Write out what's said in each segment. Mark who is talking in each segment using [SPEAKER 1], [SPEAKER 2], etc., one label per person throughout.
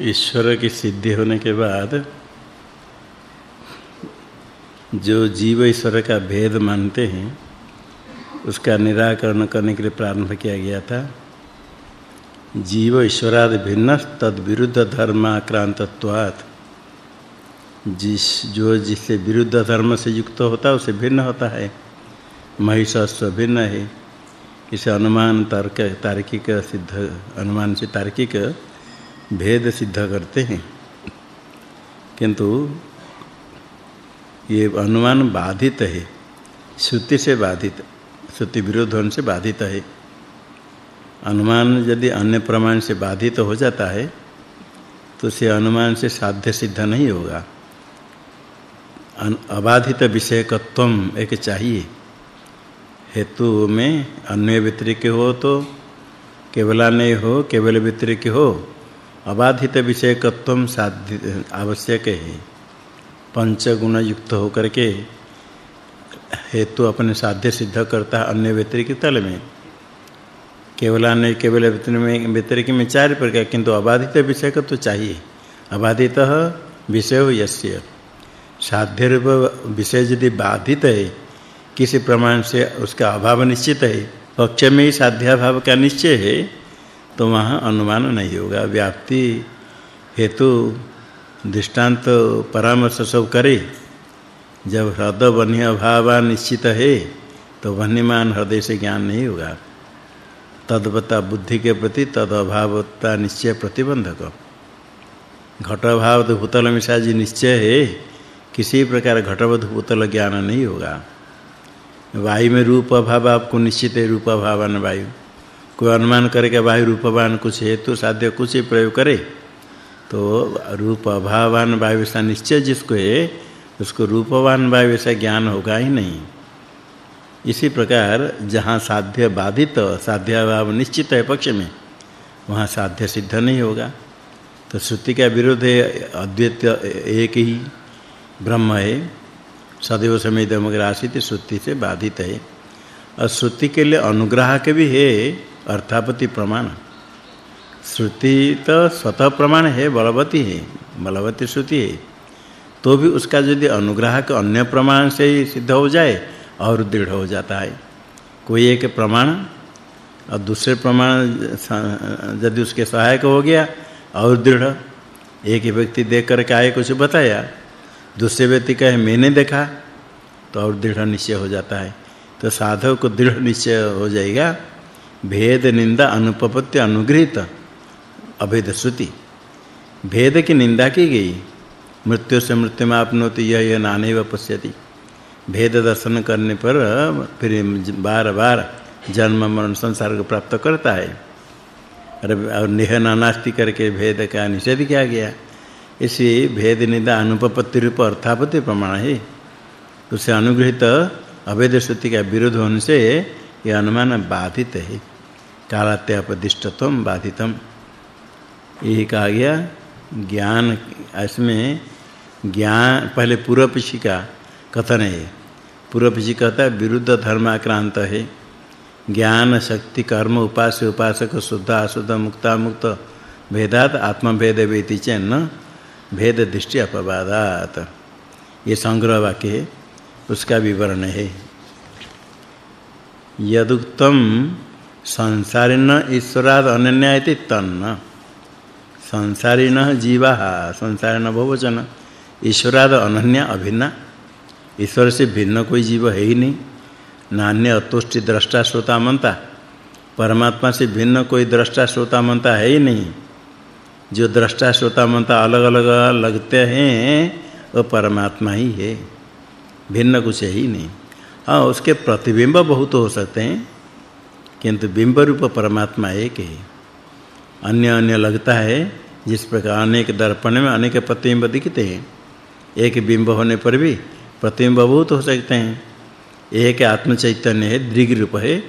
[SPEAKER 1] ईश्वर की सिद्धि होने के बाद जो जीव ईश्वर का भेद मानते हैं, उसका निराकरण करने के लिए प्रारंभ किया गया था। जीव ईश्वरादि भिन्न तद विरुद्ध धर्माक्रांतत्वात्। जिस, जो जिससे विरुद्ध धर्म से युक्त होता है उसे भिन्न होता है। महिषस्व भिन्न है। इसे अनुमान तर्क, तार्किक सिद्ध, अनुमान से तार्किक भेद सिद्ध करते हैं। किंतु ये अनुमान बाधित है, श्रुति से बाधित, श्रुति विरोध होने से बाधित है। अनुमान यदि अन्य प्रमाण से बाधित हो जाता है तो से अनुमान से साध्य सिद्ध नहीं होगा। अबाधित विषयकत्व एक चाहिए। हेतु में अन्य व्यतिरिक हो तो केवलान्य हो, केवल व्यतिरिक हो अबाधित विषयकत्व साध्य, आवश्यक है। पंच गुण युक्त होकर के हेतु अपने साध्य सिद्ध करता है अन्य व्यतिरिक तल में। केवल अन्य, केवल में व्यतिरिक में चार प्रकार, किंतु अबाधित विषयकत्व तो चाहिए। अबाधित विषय यस्य। साध्य रूप विषय यदि बाधित है, किसी प्रमाण से उसका अभाव निश्चित है, पक्ष में ही साध्याभाव का निश्चय है तो वहाँ अनुमान नहीं होगा। व्याप्ति हेतु दृष्टांत परामर्श सब करे। जब हृदय बन्य अभाव निश्चित है तो वन्यमान हृदय से ज्ञान नहीं होगा। तद्वता बुद्धि के प्रति तद अभावता निश्चय प्रतिबंधक। घट अभाव भूतल मिशाजी निश्चय है, किसी प्रकार घटवध भूतल ज्ञान नहीं होगा। वायु में रूप अभाव आपको निश्चित है, रूप अभावन वायु। कोई अनुमान करे करके वायु रूपवान कुछ हेतु साध्य कुछ ही प्रयोग करे तो रूप अभावान वायु से निश्चय जिसको है, उसको रूपवान वायु से ज्ञान होगा ही नहीं। इसी प्रकार जहाँ साध्य बाधित, साध्य भाव निश्चित है पक्ष में, वहाँ साध्य सिद्ध नहीं होगा। तो श्रुति का विरोध है, अद्वैत एक ही, ब्रह्म है, सदैव समेतमग्र आसित श्रुति से बाधित है। और श्रुति के लिए अनुग्रह के भी है अर्थापति प्रमाण। श्रुति तो स्वतः प्रमाण है, बलवती है, बलवती श्रुति है। तो भी उसका यदि अनुग्रह के अन्य प्रमाण से ही सिद्ध हो जाए और दृढ़ हो जाता है। कोई एक प्रमाण और दूसरे प्रमाण यदि उसके सहायक हो गया और दृढ़, एक व्यक्ति देख कर आए कुछ बताया, दूसरे व्यक्ति कहे, मैंने देखा तो और दृढ़ निश्चय हो जाता है। तो साधक को दृढ़ निश्चय हो जाएगा। भेद निंदा अनुपपत्ति अनुग्रहित अभेद श्रुति। भेद की निंदा की गई, मृत्यु से मृत्यु में आपनोति यह यह नानेव पश्यति। भेद दर्शन करने पर फिर बार-बार जन्म, मरण, संसार को प्राप्त करता है। और नेह नास्ति करके भेद का निषेध किया गया। इसी भेद निंदा अनुपपत्ति रूप अर्थापत्ति प्रमाण है। उसे अनुग्रहित अभेद श्रुति का विरोध होने से यह अनुमान बाधित है। कालात्यापदिष्टत्वम बाधितम। यही कहा गया, ज्ञान, इसमें ज्ञान, पहले पूर्व पिछी का कथन है। पूर्व पिछी कहता है, विरुद्ध धर्माक्रांत है। ज्ञान, शक्ति, कर्म, उपास्य, उपासक, शुद्ध, अशुद्ध, मुक्ता मुक्त भेदात, आत्मभेद, वेति, चेन्न, भेद, दृष्टि, अपवादात। ये संग्रह वाक्य है, उसका विवरण है। यदुक्तम संसारिण ईश्वराद अनन्यायति तन्न। संसारिण जीवा, संसारिण बहुवचन। ईश्वराद अनन्य अभिन्न। ईश्वर से भिन्न कोई जीव है ही नहीं। नान्य अतुष्टि दृष्टा श्रोता मनता परमात्मा से भिन्न कोई दृष्टा श्रोता मनता है ही नहीं। जो दृष्टा श्रोता मनता अलग-अलग लगते हैं, वो परमात्मा ही है। भिन्न कुछ है ही नहीं। हाँ उसके प्रतिबिंब बहुत हो सकते हैं। किंतु बिंब रूप परमात्मा एक है। अन्य अन्य लगता है, जिस प्रकार अनेक दर्पण में अनेक प्रतिबिंब दिखते हैं। एक बिंब होने पर भी प्रतिबिंब बहुत हो सकते हैं। एक आत्म चैतन्य है दृग रूप है।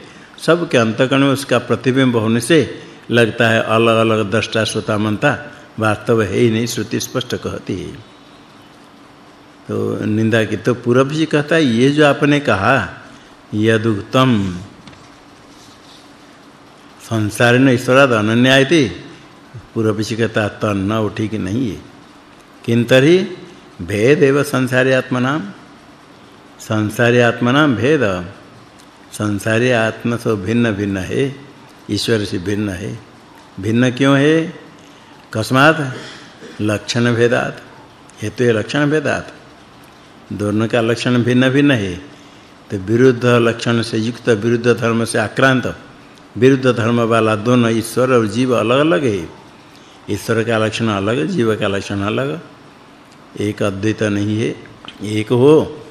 [SPEAKER 1] सब के अंतकण में उसका प्रतिबिंब होने से लगता है अलग-अलग दृष्टा श्रोता मनता वास्तव है ही नहीं, श्रुति स्पष्ट कहती है। तो निंदा की तो पूर्व जी कहता है, ये जो आपने कहा, यदुक्तम संसारिण ईश्वराद अनन्यायति पूर्व पक्षी कहता तन न उठी कि नहीं है। किंतरी भेद एव संसारी आत्मनाम संसारी आत्मनाम भेद। संसारी आत्मा से भिन्न भिन्न है। ईश्वर से भिन्न है। भिन्न क्यों है? कस्मात लक्षण भेदात। हेतु लक्षण भेदात। दोनों का लक्षण भिन्न भिन्न है। तो विरुद्ध लक्षण से युक्त विरुद्ध धर्म से आक्रांत। विरुद्ध धर्म वाला दोनों ईश्वर और जीव अलग अलग है। ईश्वर का लक्षण अलग, जीव का लक्षण अलग। एक अद्वैत नहीं है, एक हो।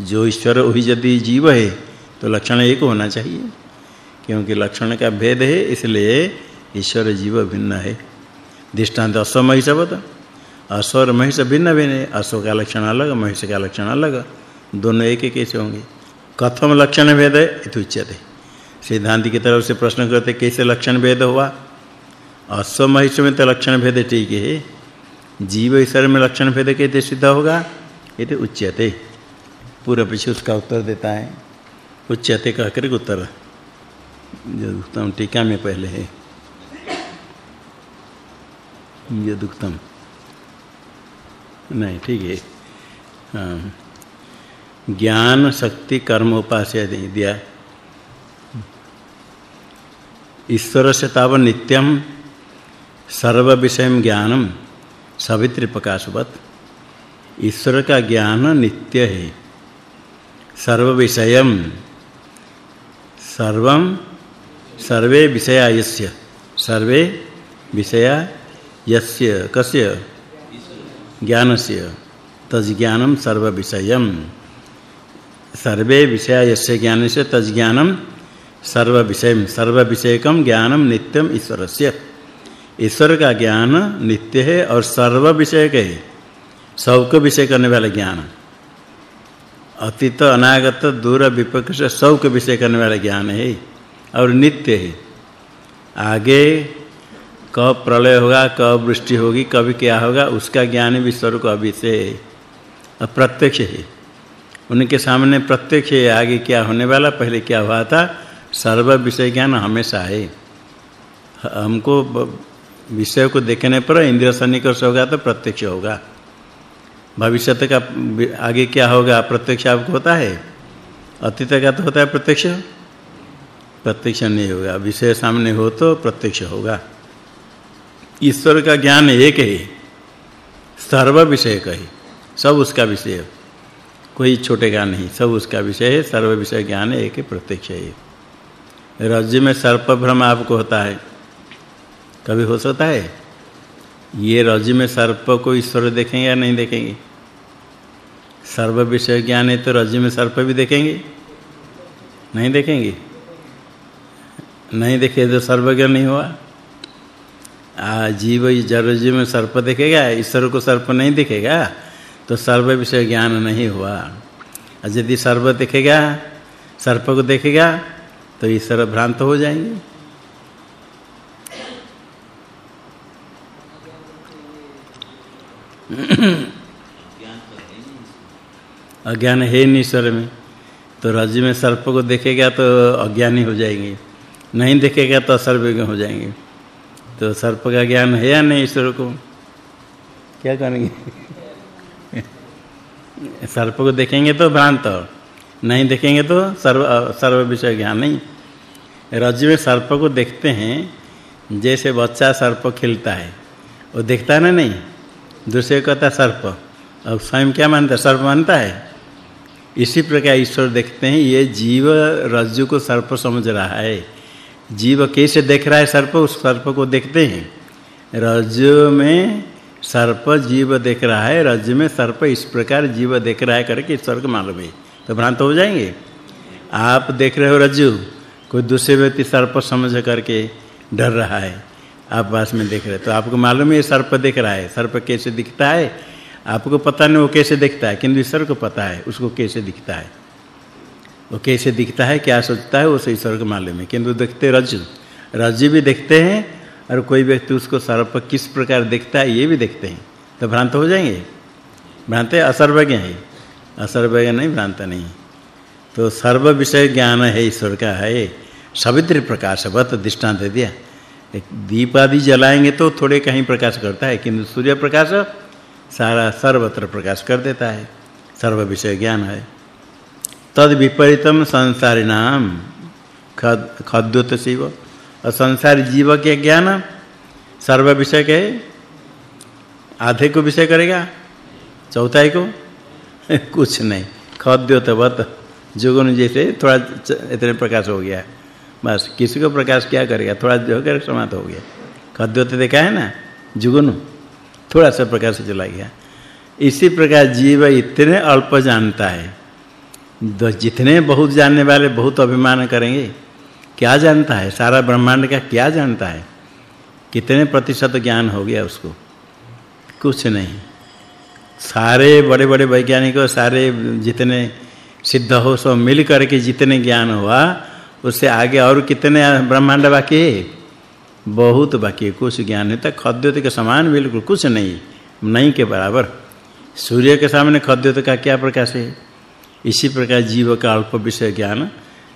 [SPEAKER 1] जो ईश्वर वही यदि जीव है तो लक्षण एक होना चाहिए। क्योंकि लक्षण का भेद है, इसलिए ईश्वर जीव भिन्न है। दृष्टांत असो महिष बता असो और महिष भिन्न भिन्न है। असो का लक्षण अलग, महिष का लक्षण अलग। दोनों एक एक कैसे होंगे? कथम लक्षण भेद है इत्युच्यते सिद्धांत की तरफ़ से प्रश्न करते, कैसे लक्षण भेद हुआ? असो महिष में तो लक्षण भेद ठीक है। जीव ईश्वर में लक्षण भेद कैसे सिद्ध होगा? ये उच्यते पूर्व पीछे उसका उत्तर देता है। उच्यते कहकर उत्तर। जो उत्तम टीका में पहले है। ये दुक्तम नहीं, ठीक है। हाँ। ज्ञान, शक्ति, कर्म उपास्य दिया। ईश्वर से ताव नित्यम सर्व विषय ज्ञानम सवित्री प्रकाशवत ईश्वर का ज्ञान नित्य है सर्व विषयम सर्वम सर्वे विषया यस्य सर्वे विषया यस्य कस्य? ज्ञानस्य। तज्ज्ञानम सर्व विषयम सर्वे विषया यस्य ज्ञानस्य तज्ज्ञानम सर्व विषयम सर्व विषयकम ज्ञानम नित्यम ईश्वरस्य। ईश्वर का ज्ञान नित्य है और सर्व विषय के है सबको विषय करने वाला ज्ञान। अतीत, अनागत, दूर, विपक्ष सब सबको विषय करने वाला ज्ञान है और नित्य है। आगे कब प्रलय होगा कब वृष्टि होगी कभी क्या होगा, उसका ज्ञान ईश्वर को अभी से अप्रत्यक्ष है। उनके सामने प्रत्यक्ष है, आगे क्या होने वाला, पहले क्या हुआ था सर्व विषय ज्ञान हमेशा है। हमको विषय को देखने पर इंद्रिय सन्निकर्ष होगा तो प्रत्यक्ष होगा। भविष्य का आगे क्या होगा, प्रत्यक्ष आपको होता है? अतीत का तो होता है प्रत्यक्ष। प्रत्यक्ष नहीं होगा। विषय सामने हो तो प्रत्यक्ष होगा। ईश्वर का ज्ञान एक है। सर्व विषय का है। सब उसका विषय। कोई छोटे का नहीं। सब उसका विषय है। सर्व विषय ज्ञान एक है, प्रत्यक्ष है। राज्य में सर्प भ्रम आपको होता है। कभी हो सकता है? ये रज में सर्प को ईश्वर देखेंगे या नहीं देखेंगे? सर्व विषय ज्ञान है तो रज में सर्प भी देखेंगे? नहीं देखेंगे? नहीं देखे तो सर्वज्ञ नहीं हुआ। आ, जीव जरज में सर्प देखेगा, ईश्वर को सर्प नहीं देखेगा तो सर्व विषय ज्ञान नहीं हुआ। यदि सर्व देखेगा, सर्प को देखेगा तो ईश्वर भ्रांत हो जाएँगे। अज्ञान है नहीं ईश्वर में। तो रज में सर्प को देखेगा तो अज्ञानी हो जाएँगे। नहीं देखेगा तो सर्वज्ञ हो जाएँगे। तो सर्प का ज्ञान है या नहीं ईश्वर को? क्या करेंगे? सर्प को देखेंगे तो भ्रांत। नहीं देखेंगे तो सर्व सर्व विषय ज्ञान नहीं। रज में सर्प को देखते हैं, जैसे बच्चा सर्प खेलता है। वो देखता है ना नहीं? दूसरे कहता सर्प। और स्वयं क्या मानता सर्प मानता है? इसी प्रकार ईश्वर देखते हैं, ये जीव रज्जु को सर्प समझ रहा है। जीव कैसे देख रहा है सर्प? उस सर्प को देखते हैं। रज्जु में सर्प जीव देख रहा है, रज्जु में सर्प इस प्रकार जीव देख रहा है करके ईश्वर को मालूम है। तो भ्रांत हो जाएँगे? आप देख रहे हो रज्जु, कोई दूसरे व्यक्ति सर्प समझ करके डर रहा है। आप पास में देख रहे तो आपको मालूम है सर्प देख रहा है? सर्प कैसे दिखता है? आपको पता नहीं वो कैसे दिखता है। किंतु ईश्वर को पता है, उसको कैसे दिखता है। वो कैसे दिखता है, क्या सोचता है वो ईश्वर को मालूम है। किंतु देखते रज रज भी देखते हैं और कोई व्यक्ति उसको सर्प किस प्रकार दिखता है, ये भी देखते हैं। तो भ्रांत हो जाएँगे? भ्रांत असर्वज्ञ है। असर्वज्ञ नहीं भ्रांत नहीं तो सर्व विषय ज्ञान है ईश्वर का है सवित्री प्रकाशवत दृष्टांत दिया एक दीप आदि जलाएँगे तो थोड़े कहीं प्रकाश करता है, किंतु सूर्य प्रकाश सारा सर्वत्र प्रकाश कर देता है सर्व विषय ज्ञान है तद विपरीतम संसारी नाम खद्योत शिव। और संसारी जीव के ज्ञान सर्व विषय के आधे को विषय करेगा, चौथाई को कुछ नहीं। खद्योतवत जुगन जैसे थोड़ा इतने प्रकाश हो गया। बस, किसी को प्रकाश क्या करेगा? थोड़ा जो कर, समाप्त हो गया। खद्योत देखा है ना? जुगन, थोड़ा सा प्रकाश चला गया। इसी प्रकार जीव इतने अल्प जानता है। जितने बहुत जानने वाले, बहुत अभिमान करेंगे। क्या जानता है? सारा ब्रह्मांड का क्या जानता है? कितने प्रतिशत ज्ञान हो गया उसको? कुछ नहीं। सारे बड़े-बड़े वैज्ञानिक सारे जितने सिद्ध हो, सब मिल करके जितने ज्ञान हुआ, उससे आगे और कितने ब्रह्मांड बाकी है? बहुत बाकी है। कुछ ज्ञान है तक खद्योत के समान बिल्कुल कुछ नहीं नहीं के बराबर। सूर्य के सामने खद्योत का क्या प्रकाश है? इसी प्रकार जीव का अल्प विषय ज्ञान।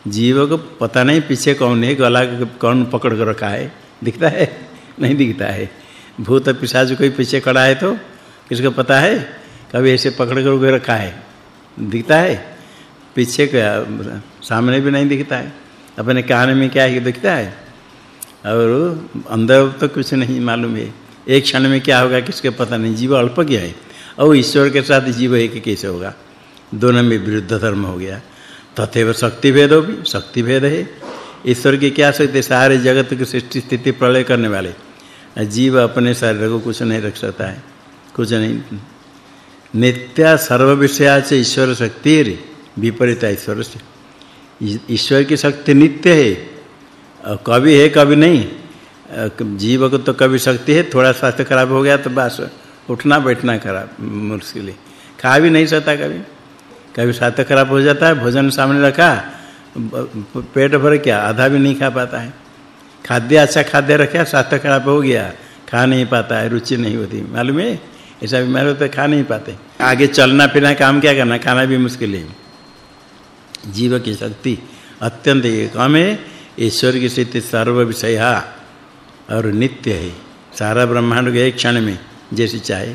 [SPEAKER 1] जीव को पता नहीं पीछे कौन है, गला कौन पकड़ कर रखा है। दिखता है? नहीं दिखता है। भूत पिशाच कोई पीछे खड़ा है तो किसको पता है? कभी ऐसे पकड़ कर उगे रखा है? दिखता है? पीछे का सामने भी नहीं दिखता है। अपने कान में क्या है दिखता है? और अंदर तो कुछ नहीं मालूम है। एक क्षण में क्या होगा किसके पता नहीं। जीव अल्प क्या है। और ईश्वर के साथ जीव एक कैसे होगा? दोनों में विरुद्ध धर्म हो गया। तथैव शक्ति भेद भी शक्ति भेद है। ईश्वर की क्या शक्ति सारे जगत की सृष्टि स्थिति प्रलय करने वाले। जीव अपने शरीर को कुछ नहीं रख सकता है। कुछ नहीं। नित्य सर्व विषया से ईश्वर शक्ति विपरीत ईश्वर से ईश्वर की शक्ति नित्य है कभी है कभी नहीं. जीव को तो कभी शक्ति है, थोड़ा स्वास्थ्य खराब हो गया तो बस, उठना बैठना खराब, मुश्किल है खा भी नहीं सकता कभी कभी स्वास्थ्य खराब हो जाता है, भोजन सामने रखा पेट भर क्या, आधा भी नहीं खा पाता है. खाद्य अच्छा खाद्य रखा, स्वास्थ्य खराब हो गया, खा नहीं पाता है, रुचि नहीं होती. मालूम है? ऐसा बीमार होता खा नहीं पाते। आगे चलना फिरना काम क्या करना? खाना भी मुश्किल है। जीव की शक्ति अत्यंत कम है। ईश्वर की स्थिति सर्व विषया और नित्य है। सारा ब्रह्मांड के एक क्षण में जैसे चाहे।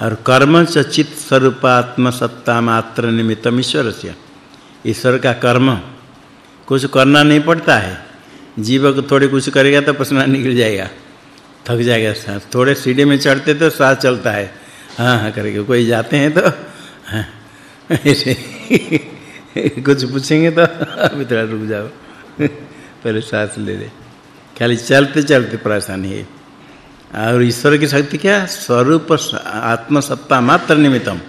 [SPEAKER 1] और कर्म च चित स्वरूपात्म सत्ता मात्र निमित्तम ईश्वर से ईश्वर का कर्म कुछ करना नहीं पड़ता है। जीव को थोड़ी कुछ करेगा तो पसीना निकल जाएगा। थक जाएगा सांस थोड़े सीढ़ी में चढ़ते तो सांस चलता है। हाँ हाँ करके कोई जाते हैं तो हाँ, ऐसे कुछ पूछेंगे तो अभी थोड़ा रुक जाओ। पहले सांस ले ले। खाली चलते चलते परेशानी है। और ईश्वर की शक्ति क्या? स्वरूप आत्म सत्ता मात्र निमित्तम।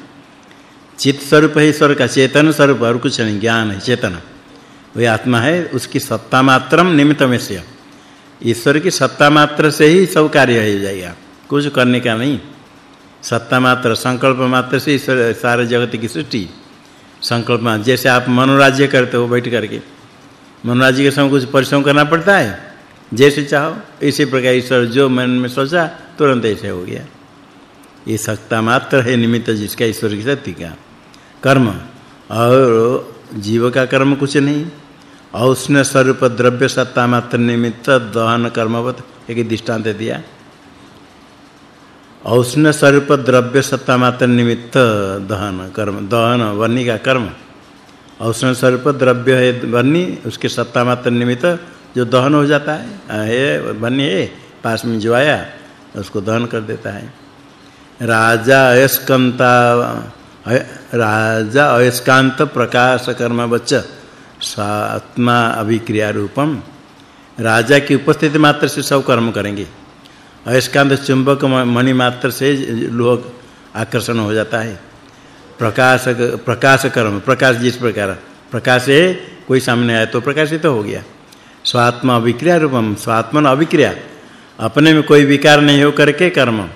[SPEAKER 1] चित स्वरूप है ईश्वर का चेतन स्वरूप और कुछ नहीं ज्ञान है चेतन। वही आत्मा है उसकी सत्ता मात्रम निमित्तम से ईश्वर की सत्ता मात्र से ही सब कार्य हो, जाएगा। कुछ करने का नहीं। सत्ता मात्र, संकल्प मात्र से ईश्वर, सारे जगत की सृष्टि। संकल्प में जैसे आप मनोराज्य करते हो बैठ करके, मनोराज्य के समय कुछ परिश्रम करना पड़ता है। जैसे चाहो, इसी प्रकार ईश्वर जो मन में सोचा, तुरंत ऐसे हो गया। ये सत्ता मात्र है निमित्त जिसका ईश्वर की शक्ति का। कर्म, और जीव का कर्म कुछ नहीं। औष्ण स्वरूप द्रव्य सत्ता मात्र निमित्त दहन कर्मवत एक दृष्टांत दिया। औष्ण स्वरूप द्रव्य सत्ता मात्र निमित्त दहन कर्म, दहन वर्णी का कर्म। औष्ण स्वरूप द्रव्य है, वर्णी, उसके सत्ता मात्र निमित्त जो दहन हो जाता है है, वर्णी है, पास में जो आया, उसको दहन कर देता है। राजा अयस्कंता राजा अयस्कांत प्रकाश कर्म बच्च स्वात्मा अभिक्रिया रूपम। राजा की उपस्थिति मात्र से सब कर्म करेंगे। अयस्कांत चुंबक मणि मात्र से लोह आकर्षण हो जाता है। प्रकाश प्रकाश कर्म, प्रकाश जिस प्रकार, प्रकाश है, कोई सामने आए तो प्रकाशित तो हो गया। स्वात्मा अभिक्रिया रूपम, स्वात्मन अभिक्रिया। अपने में कोई विकार नहीं हो करके कर्म।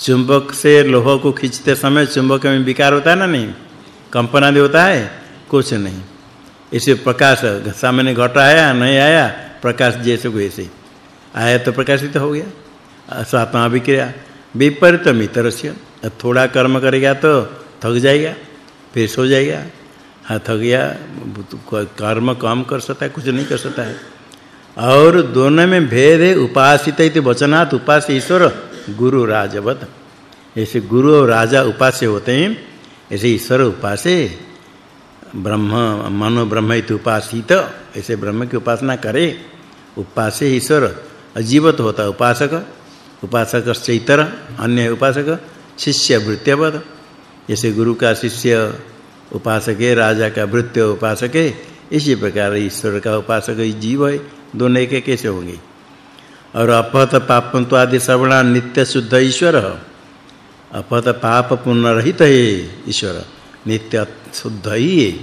[SPEAKER 1] चुंबक से लोह को खींचते समय चुंबक में विकार होता है ना नहीं? कंपन आदि होता है? कुछ नहीं। इसे प्रकाश सामने घट आया नहीं आया? प्रकाश जैसे को ऐसे आया तो प्रकाशित हो गया। स्वात्मा विक्रिया विपरीत मित्रस्य। थोड़ा कर्म करेगा तो थक जाएगा, फिर सो जाएगा। हाँ थक गया कर्म कम कर सकता है, कुछ नहीं कर सकता है। और दोनों में भेद है, उपासित इति वचनात् उपास ईश्वर, गुरु राजवत। ऐसे गुरु और राजा उपास्य होते हैं। ऐसे ईश्वर उपासे ब्रह्म, मनो ब्रह्म इति उपासित। ऐसे ब्रह्म की उपासना करे, उपासे ईश्वर अजीवत होता उपासक। उपासक चैतर, अन्य उपासक, शिष्य वृत्यवत। जैसे गुरु का शिष्य उपासक है राजा का वृत्य उपासक है इसी प्रकार ईश्वर का उपासक जीव है, दोनों एक कैसे होंगे। और अपहत पापंतो आदि श्रवणा नित्य शुद्ध ईश्वर। अपहत पाप पुण्य रहित है ईश्वर। नित्य शुद्ध ही है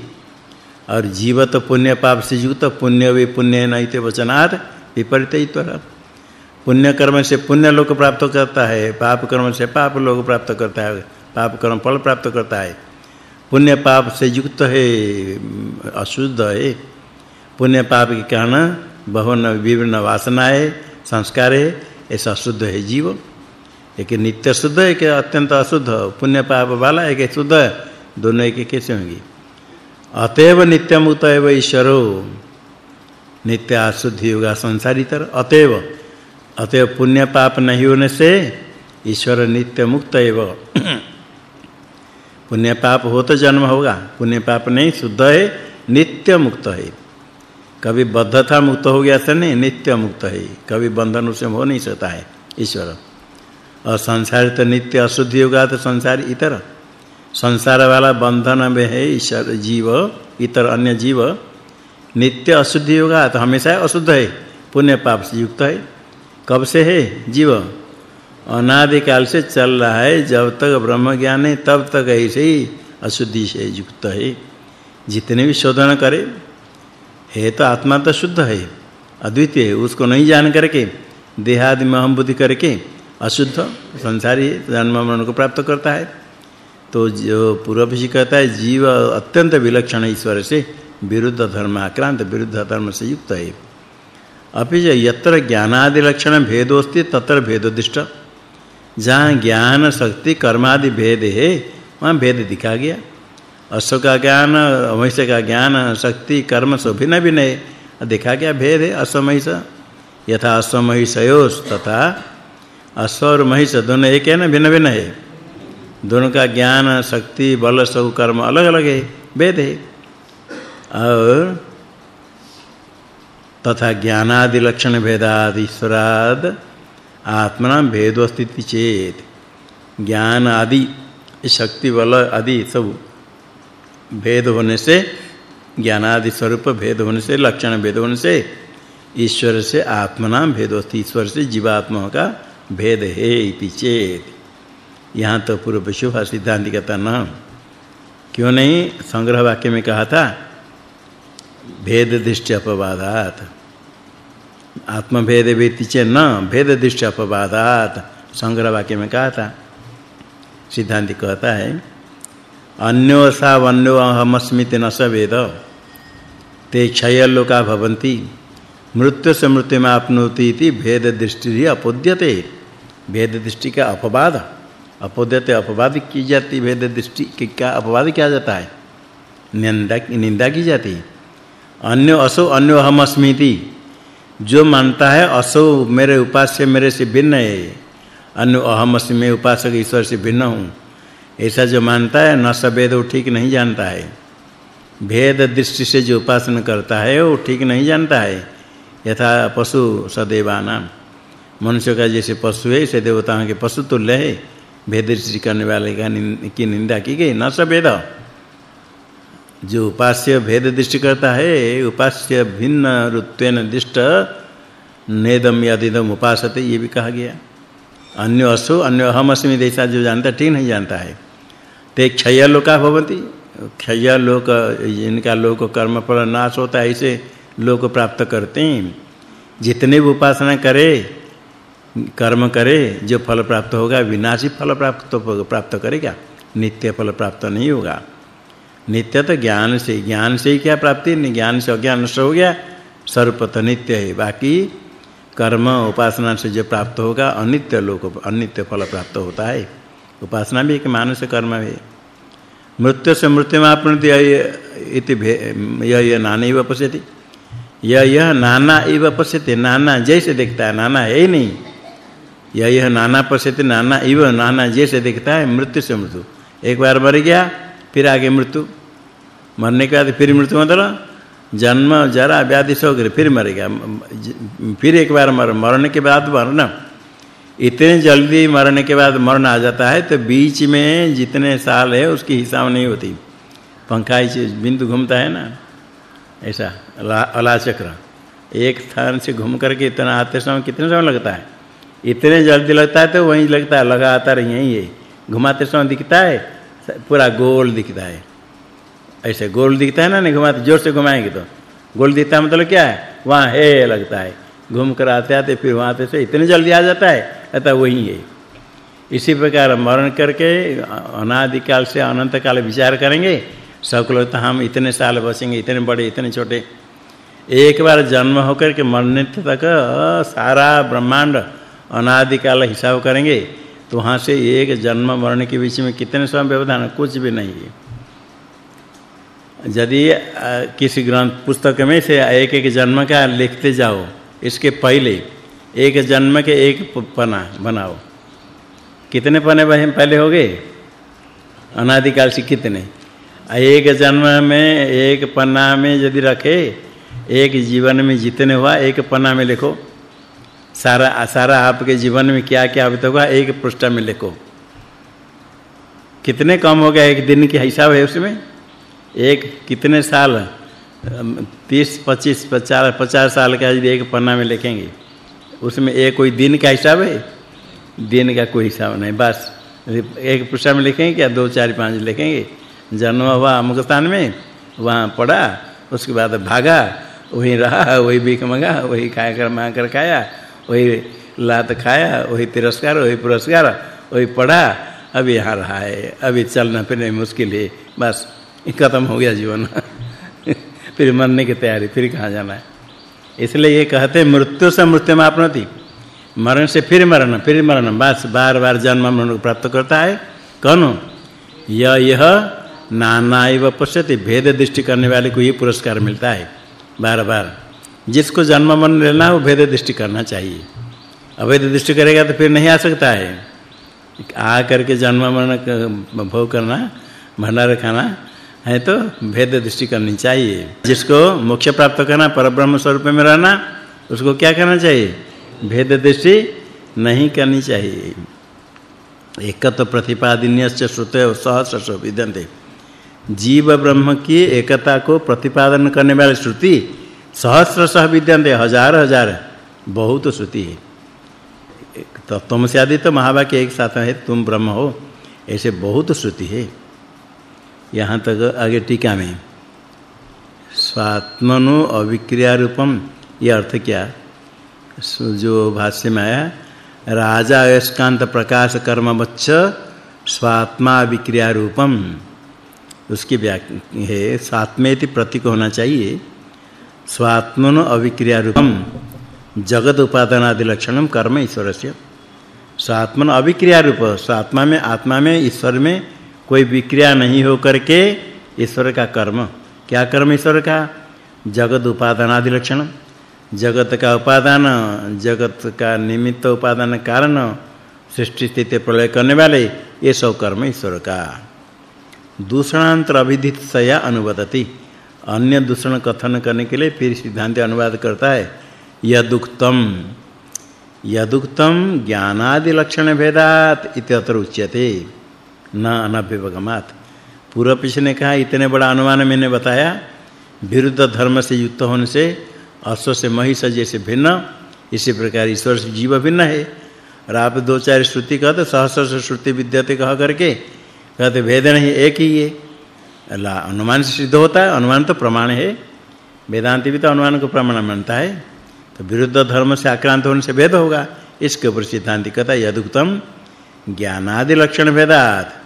[SPEAKER 1] और जीव तो पुण्य, पाप से युक्त पुण्य वे पुण्य थे वचनात् विपरीत ईश्वर पुण्य कर्म से पुण्य लोक प्राप्त करता है, पाप कर्म से पाप लोक प्राप्त करता है, पाप कर्म फल प्राप्त करता है। पुण्य पाप से युक्त है, अशुद्ध है। पुण्य पाप के कारण बहुन विभिन्न वासनाएँ संस्कार है, ऐसा शुद्ध है जीव। एक नित्य शुद्ध है कि अत्यंत अशुद्ध। पुण्य पाप वाला है कि शुद्ध है? दोनों एक कैसे होंगे? अतएव नित्यम उतएव ईश्वरो। नित्य अशुद्धि होगा संसारी अतएव। अतएव पुण्य पाप नहीं होने से ईश्वर नित्य मुक्त एव। पुण्य पाप हो तो जन्म होगा, पुण्य पाप नहीं, शुद्ध है, नित्य मुक्त है। कभी बद्धता मुक्त हो गया तो नहीं, नित्य मुक्त है। कभी बंधन उसे हो नहीं सकता है, ईश्वर। और संसार तो नित्य अशुद्धि होगा तो संसार इतर। संसार वाला बंधन में है ईश्वर जीव, इतर अन्य जीव। नित्य अशुद्धि होगा तो हमेशा अशुद्ध है, पुण्य पाप से युक्त है। कब से है? जीव। अनादि काल से चल रहा है, जब तक ब्रह्म ज्ञान है, तब तक ऐसे ही अशुद्धि से युक्त है। जितने भी शोधन करे, है तो आत्मा तो शुद्ध है, अद्वितीय उसको नहीं जान करके, देहादि में हम बुद्धि करके अशुद्ध संसारी जन्म मरण को प्राप्त करता है। तो जो पूर्व से कहता है, जीव अत्यंत विलक्षण ईश्वर से, विरुद्ध धर्म, आक्रांत विरुद्ध धर्म से युक्त है। अपि च यत्र ज्ञानादि लक्षण भेदोस्ति तत्र भेदोदिष्ट जहाँ ज्ञान, शक्ति, कर्मादि भेद है, वहाँ भेद दिखा गया। अश्व का ज्ञान महिष का ज्ञान, शक्ति, कर्म सो भिन्न भिन्न है, देखा गया भेद है अश्व महिष यथा अश्व महिषयोस तथा अश्व और महिष दोनों एक है ना भिन्न भिन्न है। दोनों का ज्ञान, शक्ति, बल, सब कर्म अलग-अलग है भेद है। और तथा ज्ञानादि लक्षण, भेदाद, ईश्वराद आत्मना भेदो स्थिति चेत। ज्ञान आदि, शक्ति, बल आदि सब भेद होने से ज्ञान आदि स्वरूप भेद होने से, लक्षण भेद होने से, ईश्वर से आत्मना भेद होती ईश्वर से जीवात्मा का भेद है इति चेत। यहाँ तो पूर्व शुभ सिद्धांत कहता न क्यों नहीं? संग्रह वाक्य में कहा था, भेद दृष्टि अपवादात। आत्म भेद वेति च न, भेद दृष्टि अपवादात। संग्रह वाक्य में कहा था। सिद्धांत कहता है, अन्यो सा वन्यो अहमस्मिति न स वेद। ते क्षय लोका भवन्ति। मृत्यु से मृत्यु में आपनोति इति भेद दृष्टि अपोद्यते। भेद दृष्टि का अपवाद। अपोद्यते अपवाद की जाती, भेद दृष्टि की क्या अपवाद किया जाता है? निंदा की निंदा की जाती। अन्यो असो, अन्यो अहमस्मिति जो मानता है, असो मेरे उपास्य मेरे से भिन्न है। अन्य अहमस्मि में उपासक ईश्वर से भिन्न हूँ। ऐसा जो मानता है, न सवेद वो ठीक नहीं जानता है। भेद दृष्टि से जो उपासना करता है, वो ठीक नहीं जानता है। यथा पशु सदैवानाम मनुष्य का जैसे पशु है, ऐसे देवताओं के पशु तुल्य है। भेद दृष्टि करने वाले का की निंदा की गई। न सवेद जो उपास्य भेद दृष्टि करता है, उपास्य भिन्न रुत्वेन दिष्ट नेदम यदिदम उपासते, ये भी कहा गया। अन्य असो, अन्य अहमस्मि जैसा जो जानता, ठीक नहीं जानता है। ते क्षय लोका भवन्ति। क्षय लोक, इनका लोक कर्म फल नाश होता है ऐसे लोक प्राप्त करते हैं। जितने भी उपासना करे कर्म करे, जो फल प्राप्त होगा, विनाशी फल प्राप्त तो प्राप्त करेगा नित्य फल प्राप्त नहीं होगा। नित्य तो ज्ञान से ज्ञान से ही क्या प्राप्ति? ज्ञान से अज्ञान नष्ट हो गया। स्वरूप तो नित्य है। बाकी कर्म उपासना से जो प्राप्त होगा, अनित्य लोक, अनित्य फल प्राप्त होता है। उपासना भी एक मानस कर्म है। मृत्यु से मृत्यु में आपने इति यह यह नानी पश्यति। यह यह नाना इव पश्यते। नाना जैसे देखता है, नाना है ही नहीं। यह यह नाना पश्यते, नाना इव, नाना जैसे देखता है, मृत्यु से मृत्यु। एक बार मर गया, फिर आगे मृत्यु। मरने के बाद फिर मृत्यु मतलब जन्म, जरा, व्याधि सो गए फिर मर गया। फिर एक बार मर, मरने के बाद मरना। इतने जल्दी मरने के बाद मरण आ जाता है तो बीच में जितने साल है, उसकी हिसाब नहीं होती। पंखा बिंदु घूमता है ना? ऐसा, अला चक्र एक स्थान से घूम करके इतना आते समय कितने समय लगता है? इतने जल्दी लगता है तो वहीं लगता है, लगातार यहीं है। घुमाते समय दिखता है, पूरा गोल दिखता है। ऐसे गोल दिखता है ना, नहीं घुमाते, ज़ोर से घुमाएँगे तो। गोल दिखता है मतलब क्या है? वहाँ है लगता है। घूम कर आते आते फिर वहाँ से इतने जल्दी आ जाता है, अतः वही है। इसी प्रकार मरण करके अनादि काल से अनंत काल विचार करेंगे। सब लोग तो हम इतने साल बसेंगे, इतने बड़े, इतने छोटे। एक बार जन्म होकर के मरने तक सारा ब्रह्मांड अनादि काल हिसाब करेंगे तो वहाँ से एक जन्म मरण के बीच में कितने समय व्यवधान कुछ भी नहीं है। यदि किसी ग्रंथ पुस्तक में से एक एक जन्म का लिखते जाओ, इसके पहले एक जन्म के एक पन्ना बनाओ। कितने पन्ने पहले हो गए? अनादिकाल से कितने? एक जन्म में, एक पन्ना में यदि रखे, एक जीवन में जितने हुआ, एक पन्ना में लिखो। सारा सारा आपके जीवन में क्या-क्या अभी तक हुआ? एक पृष्ठ में लिखो। कितने कम हो गया एक दिन की हिसाब है उसमें? एक कितने साल? 30 25 50 50 साल का यदि एक पन्ना में लिखेंगे। उसमें एक कोई दिन का हिसाब है? दिन का कोई हिसाब नहीं। बस, एक पृष्ठ में लिखेंगे क्या? दो, चार, पाँच लिखेंगे। जन्म हुआ अमुक स्थान में, वहाँ पड़ा, उसके बाद भागा, वही रहा, वही भीख मंगा, वही खाया कर मांग कर खाया। वही लात खाया, वही तिरस्कार, वही पुरस्कार, वही पढ़ा अब यहाँ रहा है अभी चलना फिरना मुश्किल है, बस खत्म हो गया जीवन। फिर मरने की तैयारी, फिर कहाँ जाना है? इसलिए ये कहते मृत्यु से मृत्यु मापनति मरण से फिर मरण फिर मरण, बस, बार-बार जन्म मरण को प्राप्त करता है। कौन? यह यह नानाइव पश्यति, भेद दृष्टि करने वाले को ये पुरस्कार मिलता है, बार-बार। जिसको जन्म मरण लेना है, वो भेद दृष्टि करना चाहिए। अवैध दृष्टि करेगा तो फिर नहीं आ सकता है। आ करके जन्म मरण भोग करना, भंडार खाना, है तो भेद दृष्टि करनी चाहिए। जिसको मोक्ष प्राप्त करना, परब्रह्म स्वरूप में रहना, उसको क्या करना चाहिए? भेद दृष्टि नहीं करनी चाहिए। एकत्व प्रतिपादिन्यस्य श्रुते सहस्र विद्यन्ते। जीव ब्रह्म की एकता को प्रतिपादन करने वाली श्रुति सहस्र सह विद्यन्ते हज़ार हज़ार। बहुत श्रुति है। तत्वम से आदि तो महावाक्य एक साथ है, तुम ब्रह्म हो। ऐसे बहुत श्रुति है। यहाँ तक आगे टीका में। स्वात्मनो अविक्रिया रूपम यह अर्थ क्या? जो भाष्य में आया, राजा अयस्कांत प्रकाश कर्मवच्च स्वात्मा विक्रिया रूपम। उसकी व्याख्या है स्वात्मेति प्रतीक होना चाहिए। स्वात्मनो अविक्रिया रूपम जगत उपादानादि लक्षणम कर्म ईश्वरस्य। स्वात्मन अविक्रिया रूप स्वात्मा में, आत्मा में, ईश्वर में कोई विक्रिया नहीं हो करके ईश्वर का कर्म। क्या कर्म ईश्वर का? जगत उपादानादि लक्षण जगत का उपादान, जगत का निमित्त उपादान कारण सृष्टि स्थिति प्रलय करने वाले, ये सब कर्म ईश्वर का। दूषणांतर अभिधित सया अनुवदति। अन्य दूषण कथन करने के लिए फिर सिद्धांत अनुवाद करता है, यदुक्तम। यदुक्तम ज्ञानादि लक्षण भेदात इत्यत्र उच्यते। न अनभ्यवगमात पूर्व पीछे ने कहा, इतने बड़ा अनुमान मैंने बताया, विरुद्ध धर्म से युक्त होने से, अश्व से महिष जैसे भिन्न, इसी प्रकार ईश्वर से जीव भिन्न है। और आप दो चार श्रुति कहते, सहस्र श्रुति विद्यते कह करके, कहते, भेद नहीं, एक ही है। अनुमान से सिद्ध होता है, अनुमान तो प्रमाण है। वेदांति भी तो अनुमान को प्रमाण मानता है। तो विरुद्ध धर्म से आक्रांत होने से भेद होगा। इसके ऊपर सिद्धांति कहता है, यदुक्तम ज्ञानादि लक्षण भेदात।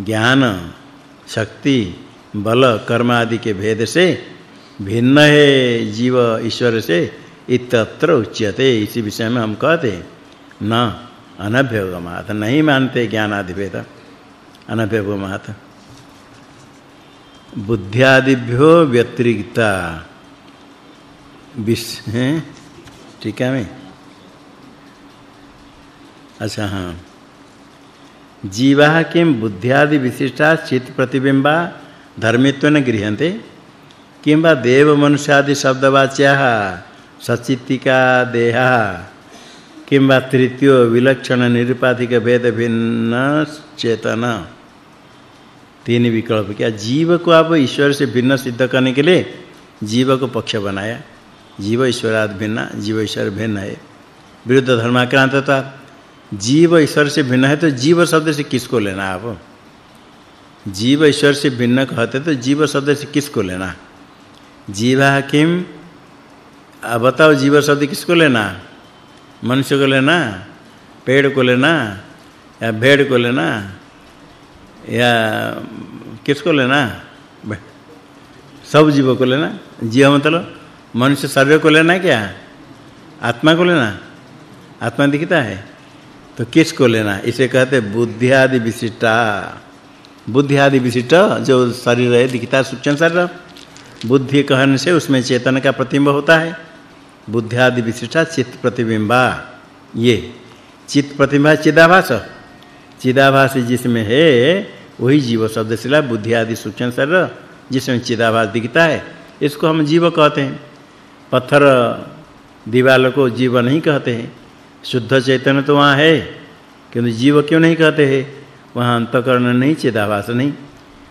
[SPEAKER 1] ज्ञान, शक्ति, बल, कर्म आदि के भेद से भिन्न है, जीव ईश्वर से। इतत्र उच्यते, इसी विषय में हम कहते न, अनभ्यगमात। नहीं मानते ज्ञान आदि भेद। अनभ्यगमात। बुद्ध्यादिभ्यो व्यतिरिक्ता। विष हैं? ठीक है, मैं? अच्छा हाँ। जीवा किम बुद्ध्यादि विशिष्टा चित्त प्रतिबिंबा धर्मित्वेन गृह्यन्ते। किंबा देव मनुष्यादि शब्दवाच्या सचित्तिका देहा। किंबा तृतीय विलक्षण निरुपाधिक भेद भिन्न चेतन तीन विकल्प। क्या जीव को आप ईश्वर से भिन्न सिद्ध करने के लिए जीव को पक्ष बनाया? जीव ईश्वर ईश्वराद भिन्न, जीव ईश्वर भिन्न है। विरुद्ध धर्माक्रांतता जीव ईश्वर से भिन्न है तो जीव शब्द से किसको लेना आप? जीव ईश्वर से भिन्न कहते तो जीव शब्द से किसको लेना? जीवा किम? अब बताओ जीव शब्द किसको लेना? मनुष्य को लेना? पेड़ को लेना? या भेड़ को लेना? या किसको लेना? सब जीवों को लेना? जीव मतलब मनुष्य शरीर को लेना क्या? आत्मा को लेना? आत्मा दिखता है? तो किसको लेना? इसे कहते बुद्धि आदि विशिष्टा। बुद्धि आदि विशिष्ट जो शरीर है, दिखता सूक्ष्म शरीर। बुद्धि कहने से उसमें चेतन का प्रतिबिंब होता है। बुद्धि आदि विशिष्टा चित्त प्रतिबिंबा। ये चित्त प्रतिबिंबा चिदाभास। चिदाभास जिसमें है वही जीव शब्द सिला बुद्धि आदि सूक्ष्म शरीर, जिसमें चिदाभास दिखता है, इसको हम जीव कहते हैं। पत्थर दीवाल को जीव नहीं कहते हैं। शुद्ध चैतन्य तो वहाँ है, किंतु जीव क्यों नहीं कहते हैं? वहाँ अंतकरण नहीं, चिदाभास नहीं।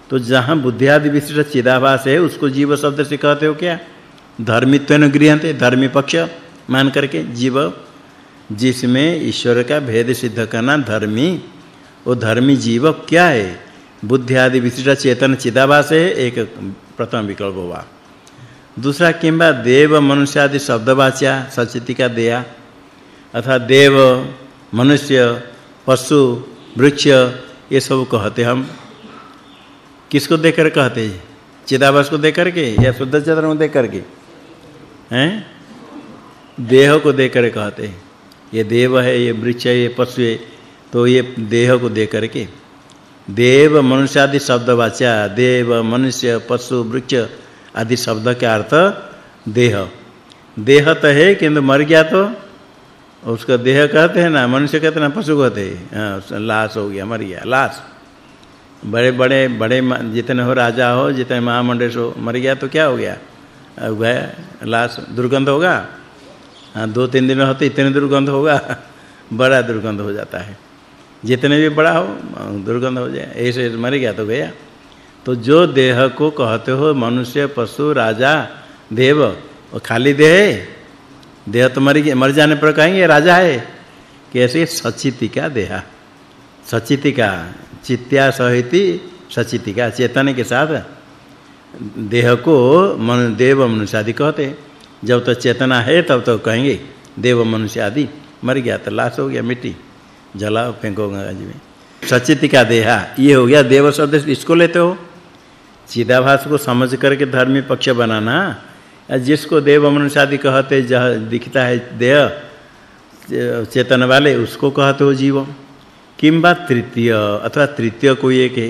[SPEAKER 1] तो जहाँ बुद्धि आदि विशिष्ट चिदाभास है, उसको जीव शब्द से कहते हो क्या? धर्मित्वेन गृहन्ते धर्मी पक्ष मान करके जीव, जिसमें ईश्वर का भेद सिद्ध करना धर्मी, वो धर्मी जीव क्या है? बुद्धि आदि विशिष्ट चेतन चिदाभास है एक प्रथम विकल्प हुआ। दूसरा किंबा देव मनुष्य आदि शब्दवाच्या सचिति का देया अथवा देव, मनुष्य, पशु, वृक्ष, ये सब कहते हम। किसको देकर कहते? हैं चिदाभास को देकर के या शुद्ध चेतन को देकर के? हैं? देह को देकर कहते। हैं ये देव है, ये वृक्ष है, ये पशु है तो ये देह को देकर के। देव मनुष्य आदि शब्द वाचा, देव, मनुष्य, पशु, वृक्ष आदि शब्द का अर्थ देह। देह तो है, किंतु मर गया तो उसका देह कहते हैं ना, मनुष्य कहते ना, पशु कहते हैं। हाँ लाश हो गया, मर गया, लाश। बड़े बड़े बड़े जितने हो राजा हो, जितने महामंडल हो, मर गया तो क्या हो गया? अब गया लाश दुर्गंध होगा। हाँ दो तीन दिन होते, इतने दुर्गंध होगा, बड़ा दुर्गंध हो जाता है। जितने भी बड़ा हो, दुर्गंध हो जाए, ऐसे मर गया तो गया। तो जो देह को कहते हो, मनुष्य, पशु, राजा, देव, वो खाली देह देह तो मर गया, मर जाने पर कहेंगे, राजा है। कैसे? सचितिका देहा। सचितिका, चित्या सहिति सचितिका, चेतन के साथ देह को मन, देव मनुष्य आदि कहते जब तक तो चेतना है, तब तो कहेंगे, देव मनुष्य आदि, मर गया तो लाश हो गया, मिट्टी। जलाओ फेंको गंगा जी में। सचितिका देहा, ये हो गया देव शब्द इसको लेते हो? चिदाभास को समझ करके धर्मी पक्ष बनाना। जिसको देव मनुष्य आदि कहते दिखता है देह, चेतन वाले, उसको कहते हो जीव। किंबा तृतीय, अथवा तृतीय कोई एक है,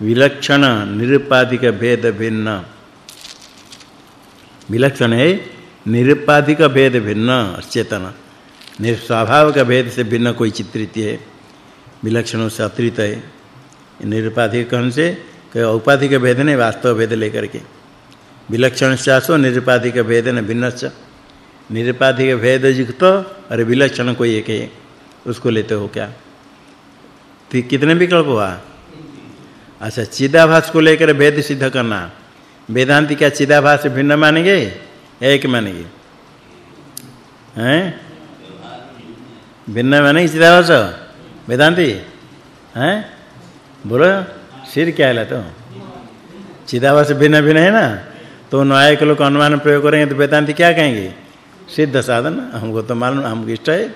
[SPEAKER 1] विलक्षण, निरुपाधिक, भेद, भिन्न। विलक्षण है, निरुपाधिक, भेद, भिन्न चेतन। निस्वाभाव का भेद से भिन्न कोई चित्रित है, विलक्षणों से अतिरिक्त है। निरुपाधिक कहने से? कोई औपाधिक भेद नहीं, वास्तव भेद लेकर के। विलक्षण शासो, निरुपाधिक भेद न भिन्नच निरुपाधिक भेद युक्त और विलक्षण कोई एक है, उसको लेते हो क्या? तो कितने विकल्प हुआ? अच्छा चिदाभास को लेकर भेद सिद्ध करना। वेदांति क्या चिदाभास भिन्न मानेंगे? एक मानेंगे। हैं? भिन्न मानेंगे चिदाभास वेदांति, हैं? बोलो, सिर क्या है तो? चिदाभास भिन्न भिन्न है ना? तो न्याय के लोग अनुमान प्रयोग करेंगे तो वेदांति क्या कहेंगे? सिद्ध साधन, हमको तो मालूम हमको इष्ट है।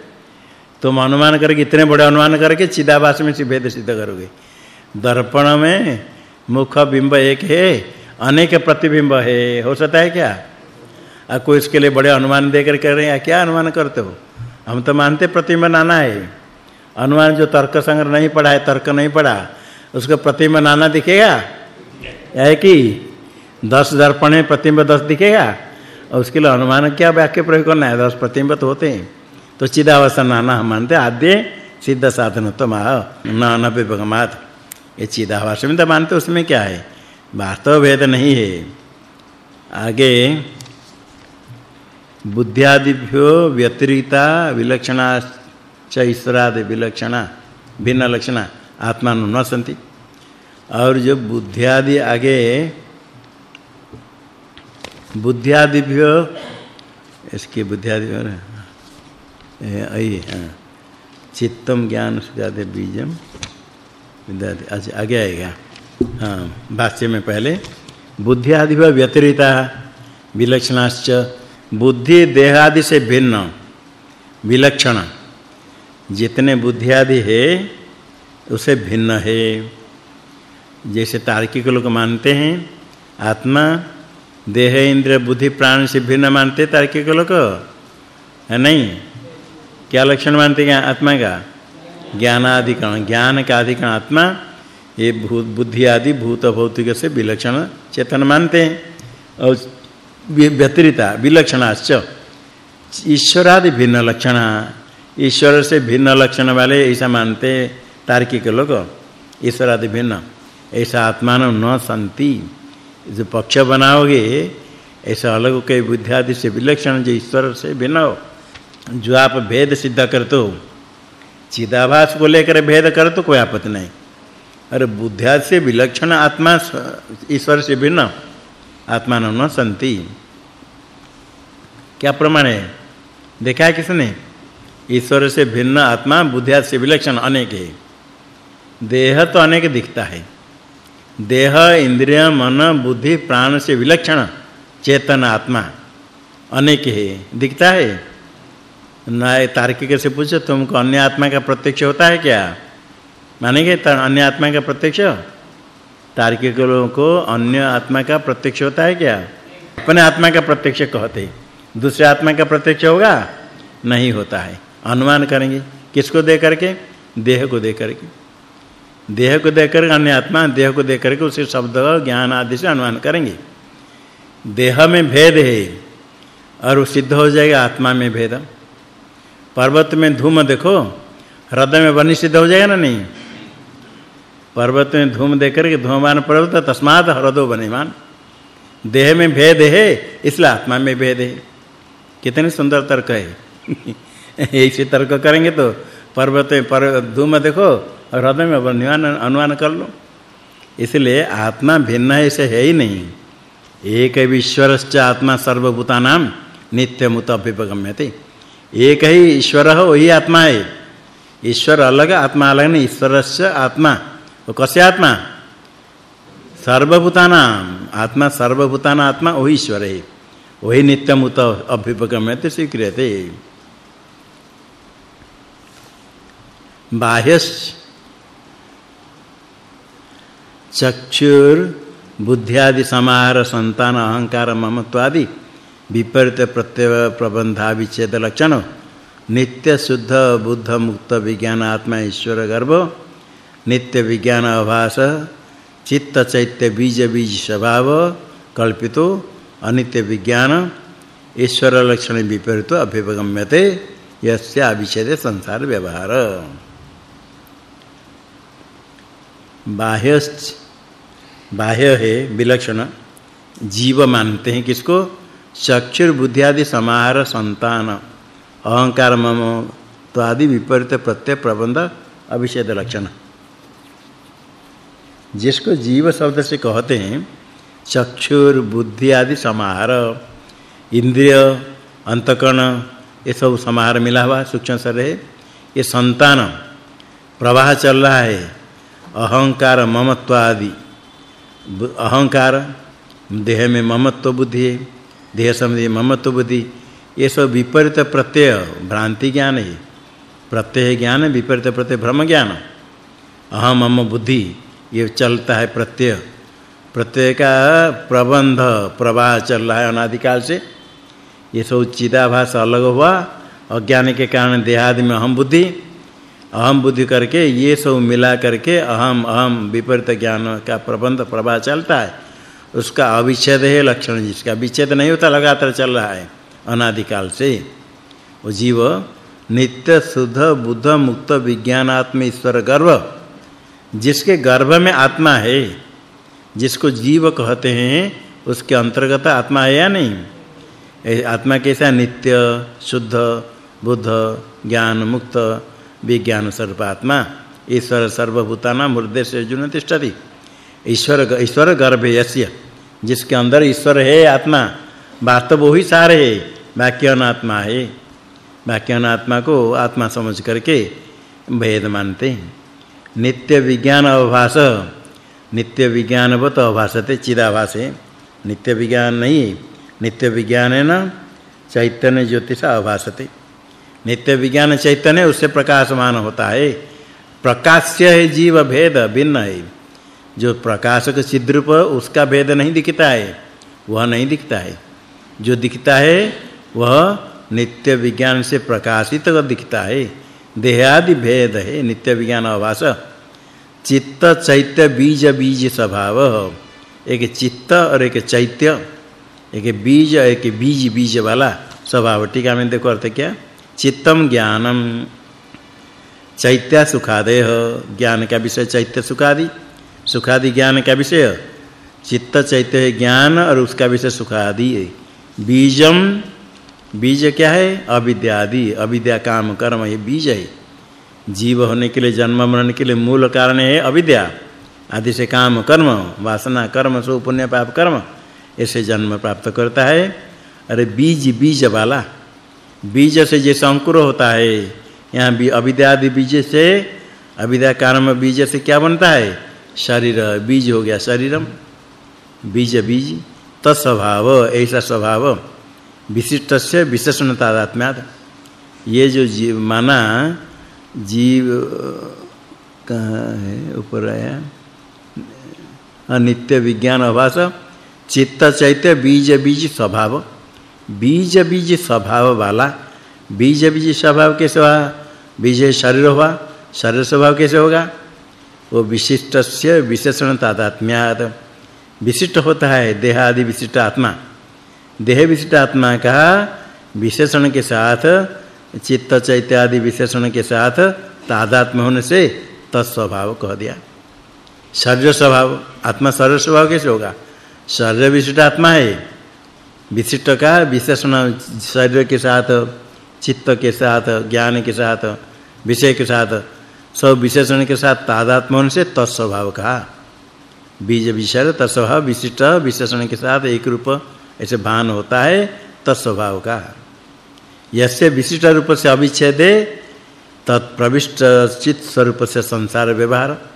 [SPEAKER 1] तुम अनुमान करके इतने बड़े अनुमान करके चिदाभास में से भेद सिद्ध करोगे। दर्पण में मुख बिंब एक है, अनेक प्रतिबिंब है। हो सकता है क्या? आ, कोई इसके लिए बड़े अनुमान देकर कर रहे हैं क्या अनुमान करते हो? हम तो मानते प्रतिबिंब नाना है। अनुमान जो तर्क संग्रह नहीं पढ़ा है, तर्क नहीं पढ़ा, उसका प्रतिबिंब नाना दिखेगा? है कि? दस दर्पण में प्रतिबिंब दस दिखेगा? और उसके लिए अनुमान क्या वाक्य प्रयोग करना है? दस प्रतिम्बत होते हैं। तो चिदावसन नाना, हम मानते आद्य सिद्ध साधन तो महा न अनभिभगमात ये चिदाभास में तो मानते उसमें क्या है? वास्तव भेद नहीं है। आगे बुद्धियादिभ्यो व्यतिरिता विलक्षणा च ईश्वरादि विलक्षणा, भिन्न लक्षणा आत्मा न संति और जो बुद्धियादि आगे, बुद्धियादिभ्यो, इसके बुद्धियादि और आई हाँ। चित्तम ज्ञान सुजाते बीजम, विद्यादि अच्छा आगे आएगा। हाँ भाष्य में पहले बुद्धि आदि व्यतिरिता, विलक्षणाश्च बुद्धि देह आदि से भिन्न, विलक्षण। जितने बुद्धि आदि है, उसे भिन्न है। जैसे तार्किक लोग मानते हैं, आत्मा, देह इंद्र बुद्धि, प्राण से भिन्न मानते तार्किक लोग? है नहीं? क्या लक्षण मानते हैं आत्मा का? ज्ञानाधिकरण ज्ञान का अधिकरण आत्मा, ये भूत बुद्धि आदि भूत, भौतिक से विलक्षण चेतन मानते हैं। और व्यतिरिता, विलक्षणाश्च। ईश्वरादि भिन्न लक्षण ईश्वर से भिन्न लक्षण वाले ऐसा मानते तार्किक लोग ईश्वर आदि भिन्न। ऐसा आत्मान न संति। जो पक्ष बनाओगे, ऐसा अलग के बुद्धि आदि से विलक्षण जो ईश्वर से भिन्न हो, जो आप भेद सिद्ध करते हो, चिदाभास को लेकर भेद कर तो कोई आपत्ति नहीं। अरे बुद्धिया से विलक्षण आत्मा ईश्वर से भिन्न। आत्मा न संति क्या प्रमाण है? देखा है किसने? ईश्वर से भिन्न आत्मा बुद्धिया से विलक्षण अनेक है। देह तो अनेक दिखता है। देह, इंद्रिय, मन, बुद्धि, प्राण से विलक्षण चेतन आत्मा अनेक है। दिखता है? नए तार्किक से पूछो, तुमको अन्य आत्मा का प्रत्यक्ष होता है क्या? मानेंगे अन्य आत्मा का प्रत्यक्ष? तार्किक लोगों को अन्य आत्मा का प्रत्यक्ष होता है क्या? अपने आत्मा का प्रत्यक्ष कहते दूसरे आत्मा का प्रत्यक्ष होगा? नहीं होता है। अनुमान करेंगे। किसको दे करके? देह को दे करके। देह को दे करके अन्य आत्मा, देह को दे करके उसे शब्द ज्ञान आदि से अनुमान करेंगे। देह में भेद है और सिद्ध हो जाएगा आत्मा में भेद पर्वत में धूम देखो। हृदय में वनि सिद्ध हो जाएगा ना नहीं? पर्वत में धूम देख करके धूमवान पर्वत तस्मात हृदय बनेमान देह में भेद है, इसलिए आत्मा में भेद है। कितने सुंदर तर्क है। ऐसे तर्क करेंगे तो पर्वत में पर धूम देखो, हृदय में अनुमान अनुमान कर लो। इसलिए आत्मा भिन्न है ऐसे है ही नहीं। एक ईश्वरश्च आत्मा सर्वभूतानां नित्यमुत अभ्युपगम्यते एक ही ईश्वर हो, वही आत्मा है। ईश्वर अलग, आत्मा अलग नहीं ईश्वरस्य आत्मा वो कसे आत्मा? सर्वभूतानाम। आत्मा सर्वभूताना आत्मा वही ईश्वर। है वही नित्यमुत अभ्युपगम्यते स्वीक्रियते। बाह्यस चक्षुर, बुद्धियादि, समाहार संतान अहंकार, ममत्वादि, विपरीत प्रत्यय प्रबंधा विच्छेद लक्षण नित्य, शुद्ध, बुद्ध, मुक्त, विज्ञान, आत्मा, ईश्वर, गर्भ। नित्य विज्ञान अभास चित्त चैत्य बीज बीज स्वभाव, कल्पितो अनित्य विज्ञान, ईश्वर लक्षण विपरीत अभिगम्यते यस्य अविच्छेद संसार व्यवहार। बाह्य बाह्य है विलक्षण, जीव मानते हैं किसको? चक्षुर बुद्धि आदि समाहार संतान, अहंकार मम तो आदि विपरीत प्रत्यय प्रबंध अविषेद लक्षण। जिसको जीव शब्द से कहते हैं, चक्षुर, बुद्धि आदि समाहार, इंद्रिय, अंतकरण, ये सब समाहार मिला हुआ सूक्ष्म शरीर है। ये संतान, प्रवाह चल रहा है, अहंकार, ममत्व आदि। अहंकार, देह में ममत्व बुद्धि है, देह संबंधी ममत्व बुद्धि। ये सब विपरीत प्रत्यय, भ्रांति ज्ञान है। प्रत्यय ज्ञान, विपरीत प्रत्यय भ्रम ज्ञान। अहम मम बुद्धि। ये चलता है प्रत्यय। प्रत्यय का प्रबंध, प्रवाह चल रहा है अनादिकाल से। ये सब चिदाभास अलग हुआ, अज्ञान के कारण देहादि में अहम बुद्धि अहम बुद्धि करके ये सब मिला करके अहम अहम विपरीत ज्ञान का प्रबंध, प्रवाह चलता है। उसका अविच्छेद है लक्षण जिसका विच्छेद नहीं होता, लगातार चल रहा है अनादिकाल से। वो जीव नित्य, शुद्ध, बुद्ध, मुक्त, विज्ञानात्म, ईश्वर गर्भ जिसके गर्भ में आत्मा है, जिसको जीव कहते हैं, उसके अंतर्गत आत्मा है या नहीं? आत्मा कैसा नित्य, शुद्ध, बुद्ध, ज्ञान मुक्त, विज्ञान स्वरूप आत्मा। ईश्वर सर्वभूतानां हृदय से जुन तिष्ठति। ईश्वर ईश्वर गर्भ यस्य, जिसके अंदर ईश्वर है, आत्मा। वास्तव वही सार है बाकी अनात्मा है। बाकी अनात्मा को आत्मा समझ करके भेद मानते हैं। नित्य विज्ञान अवभास नित्य विज्ञानवत अभासते चिदाभास। नित्य विज्ञान नहीं नित्य विज्ञान है ना चैतन्य ज्योतिष अभासते। नित्य विज्ञान चैतन्य, उससे प्रकाशमान होता है। प्रकाश्य है जीव भेद, भिन्न है। जो प्रकाशक चिद्रूप, उसका भेद नहीं दिखता है, वह नहीं दिखता है। जो दिखता है, वह नित्य विज्ञान से प्रकाशित दिखता है। देहादि भेद है, नित्य विज्ञान आवास चित्त, चैत्य, बीज बीज स्वभाव। एक चित्त और एक चैत्य, एक बीज एक बीज बीज वाला स्वभाव। टीका में देखो अर्थ क्या? चित्तम ज्ञानम। चैत्य सुखादेह ज्ञान का विषय चैत्य सुखादि। सुखादि ज्ञान का विषय चित्त, चैत्य ज्ञान और उसका विषय सुखादि बीजम बीज क्या है? अविद्या आदि अविद्या काम, कर्म, ये बीज है। जीव होने के लिए, जन्म मरण के लिए मूल कारण है अविद्या। आदि से काम, कर्म, वासना, कर्म, सो पुण्य, पाप, कर्म, ऐसे जन्म प्राप्त करता है। अरे बीज बीज वाला। बीज से जैसे अंकुर होता है। यहाँ भी अविद्या आदि बीज से, अविद्या कर्म बीज से क्या बनता है? शरीर। बीज हो गया शरीरम। बीज बीज। तस्वभाव ऐसा स्वभाव। विशिष्ट से विशेषण तादात्म्यात् ये जो जीव, माना, जीव, कहाँ है, ऊपर आया? अनित्य विज्ञान अभास, चित्त चैत्य बीज बीज स्वभाव। बीज बीज स्वभाव वाला, बीज बीज स्वभाव कैसे हुआ? बीज शरीर हुआ, शरीर स्वभाव कैसे होगा? वो विशिष्ट से विशेषण विशिष्ट होता है देह आदि विशिष्ट आत्मा। देह विशिष्ट आत्मा का विशेषण के साथ, चित्त चैत्य आदि विशेषण के साथ तादात्म्य होने से तत्स्वभाव कह दिया। शरीर स्वभाव, आत्मा शरीर स्वभाव कैसे होगा? शरीर विशिष्ट आत्मा है। विशिष्ट का विशेषण शरीर के साथ, चित्त के साथ, ज्ञान के साथ, विषय के साथ, सब विशेषण के साथ तादात्म्य होने से तत्स्वभाव कहा। बीज विषय तत्स्वभाव विशिष्ट विशेषण के साथ एक रूप ऐसे भान होता है तत्स्वभाव का। यस्य विशिष्ट रूप से अविच्छेदे तत्प्रविष्ट चित स्वरूप से संसार व्यवहार।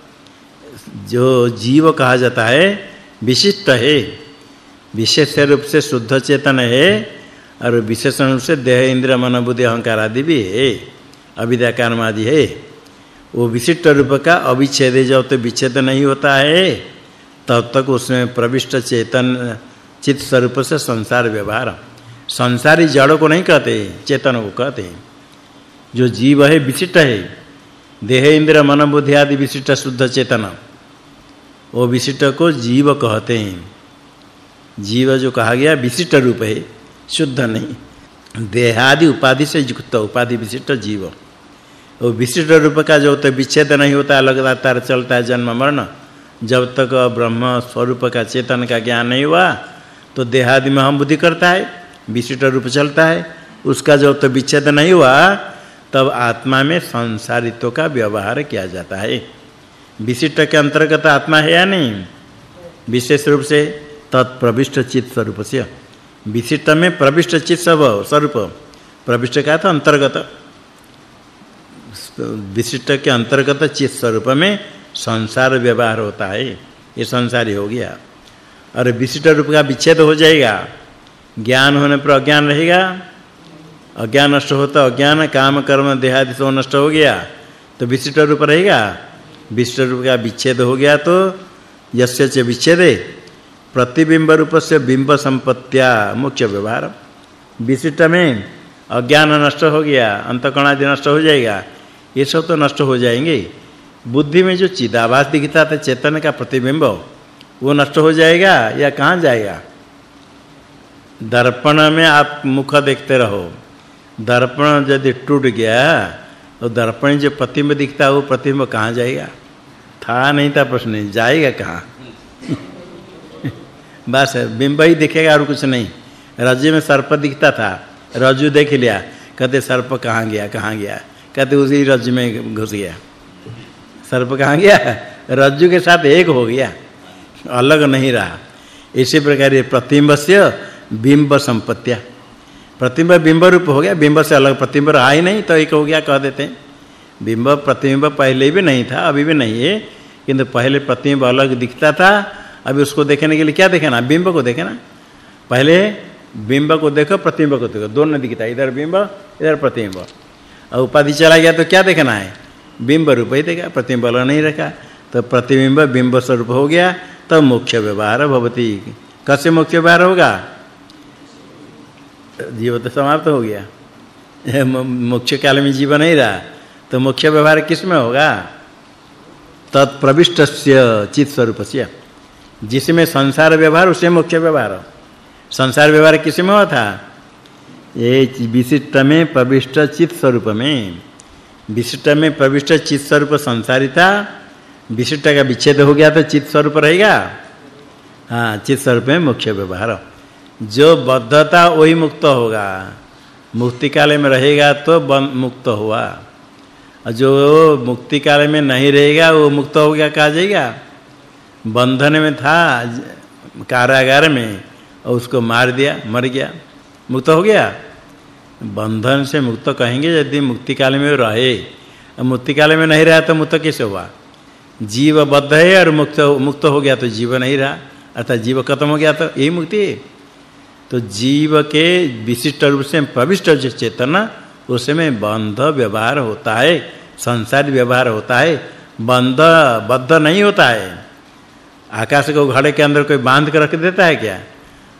[SPEAKER 1] जो जीव कहा जाता है, विशिष्ट है। विशेष रूप से शुद्ध चेतन है, और विशेषण रूप से देह इंद्र मन, बुद्धि, अहंकार आदि भी है। अविद्या कर्म आदि है। वो विशिष्ट रूप का अविच्छेद, जब तो विच्छेद नहीं होता है, तब तक उसमें प्रविष्ट चेतन चित स्वरूप से संसार व्यवहार। संसारी जड़ को नहीं कहते, चेतन को कहते। जो जीव है, विशिष्ट है। देह, इंद्र, मन, बुद्धि आदि विशिष्ट शुद्ध चेतन। वो विशिष्ट को जीव कहते हैं। जीव जो कहा गया, विशिष्ट रूप है, शुद्ध नहीं। देहादि उपाधि से युक्त उपाधि विशिष्ट जीव। वो विशिष्ट रूप का जो तो विच्छेद नहीं होता लगातार चलता है, जन्म, मरण। जब तक ब्रह्म स्वरूप का चेतन का ज्ञान नहीं हुआ तो देहादि में हम बुद्धि करता है, विशिष्ट रूप चलता है, उसका जब तो विच्छेद नहीं हुआ, तब आत्मा में संसारित्व का व्यवहार किया जाता है। विशिष्ट के अंतर्गत आत्मा है या नहीं? विशेष रूप से तत्प्रविष्ट चित्त स्वरूप से। विशिष्ट में प्रविष्ट चित्त स्वरूप। प्रविष्ट का तो अंतर्गत। विशिष्ट के अंतर्गत चित्त स्वरूप में संसार व्यवहार होता है। ये संसारी हो गया। और विशिष्ट रूप का विच्छेद हो जाएगा। ज्ञान होने पर अज्ञान रहेगा। अज्ञान नष्ट होता अज्ञान, काम, कर्म, देहादि सब नष्ट हो गया तो विशिष्ट रूप रहेगा। विशिष्ट रूप का विच्छेद हो गया तो यस्य च विच्छेदे। प्रतिबिंब रूप से बिंब संपत्तिया मुख्य व्यवहार। विशिष्ट में अज्ञान नष्ट हो गया अंतकण आदि नष्ट हो जाएगा। ये सब तो नष्ट हो जाएँगे। बुद्धि में जो चिदाभास दिखता था, चेतन का प्रतिबिंब वो नष्ट हो जाएगा या कहाँ जाएगा? दर्पण में आप मुख देखते रहो। दर्पण यदि टूट गया तो दर्पण जो प्रतिबिंब दिखता है, वो प्रतिबिंब कहाँ जाएगा? था नहीं था प्रश्न, जाएगा कहाँ? बस, बिंब ही दिखेगा और कुछ नहीं। रज्जु में सर्प दिखता था, रज्जु देख लिया, कहते सर्प कहाँ गया कहाँ गया? कहते उसी रज्जु में घुस गया। सर्प कहाँ गया? रज्जु के साथ एक हो गया। अलग नहीं रहा। इसी प्रकार ये प्रतिबिंब से बिंब संपत्तिया। प्रतिबिंब बिंब रूप हो गया, बिंब से अलग प्रतिबिंब रहा ही नहीं तो एक हो गया कह देते हैं। बिंब प्रतिबिंब पहले भी नहीं था, अभी भी नहीं है, किंतु पहले प्रतिबिंब अलग दिखता था। अभी उसको देखने के लिए क्या देखना? बिंब को देखना। पहले बिंब को देखो प्रतिबिंब को देखो। दोनों दिखता है, इधर बिंब, इधर प्रतिबिंब और उपाधि चला गया तो क्या देखना है? बिंब रूप ही देखा प्रतिबिंब अलग नहीं रखा। तो प्रतिबिंब बिंब स्वरूप हो गया तो मुख्य व्यवहार भवती। कैसे मुख्य व्यवहार होगा? जीव तो समाप्त हो गया। मुख्य काल में जीव नहीं रहा तो मुख्य व्यवहार किसमें होगा? तत्प्रविष्टस्य चित स्वरूपस्य। जिसमें संसार व्यवहार उसे मुख्य व्यवहार। संसार व्यवहार किसमें हुआ था? ये विशिष्ट में प्रविष्ट चित स्वरूप में। विशिष्ट में प्रविष्ट चित स्वरूप संसारिता विशिष्ट का विच्छेद हो गया तो चित्त स्वरूप रहेगा। हाँ चित्त स्वरूप में मुख्य व्यवहार। जो बद्धता वही मुक्त होगा। मुक्ति काल में रहेगा तो मुक्त हुआ। और जो मुक्ति काल में नहीं रहेगा, वो मुक्त हो गया, कहा जाएगा? बंधन में था, कारागार में, और उसको मार दिया, मर गया। मुक्त हो गया? बंधन से मुक्त कहेंगे, यदि मुक्ति काल में रहे। मुक्ति काल में नहीं रहा तो मुक्त कैसे हुआ? जीव बद्ध है और मुक्त मुक्त हो गया तो जीव नहीं रहा। अर्थात जीव खत्म हो गया तो यही मुक्ति है। तो जीव के विशिष्ट रूप से प्रविष्ट जो चेतना उसमें बंध व्यवहार होता है, संसार व्यवहार होता है, बंध, बद्ध नहीं होता है। आकाश को घड़े के अंदर कोई बाँध कर रख देता है क्या?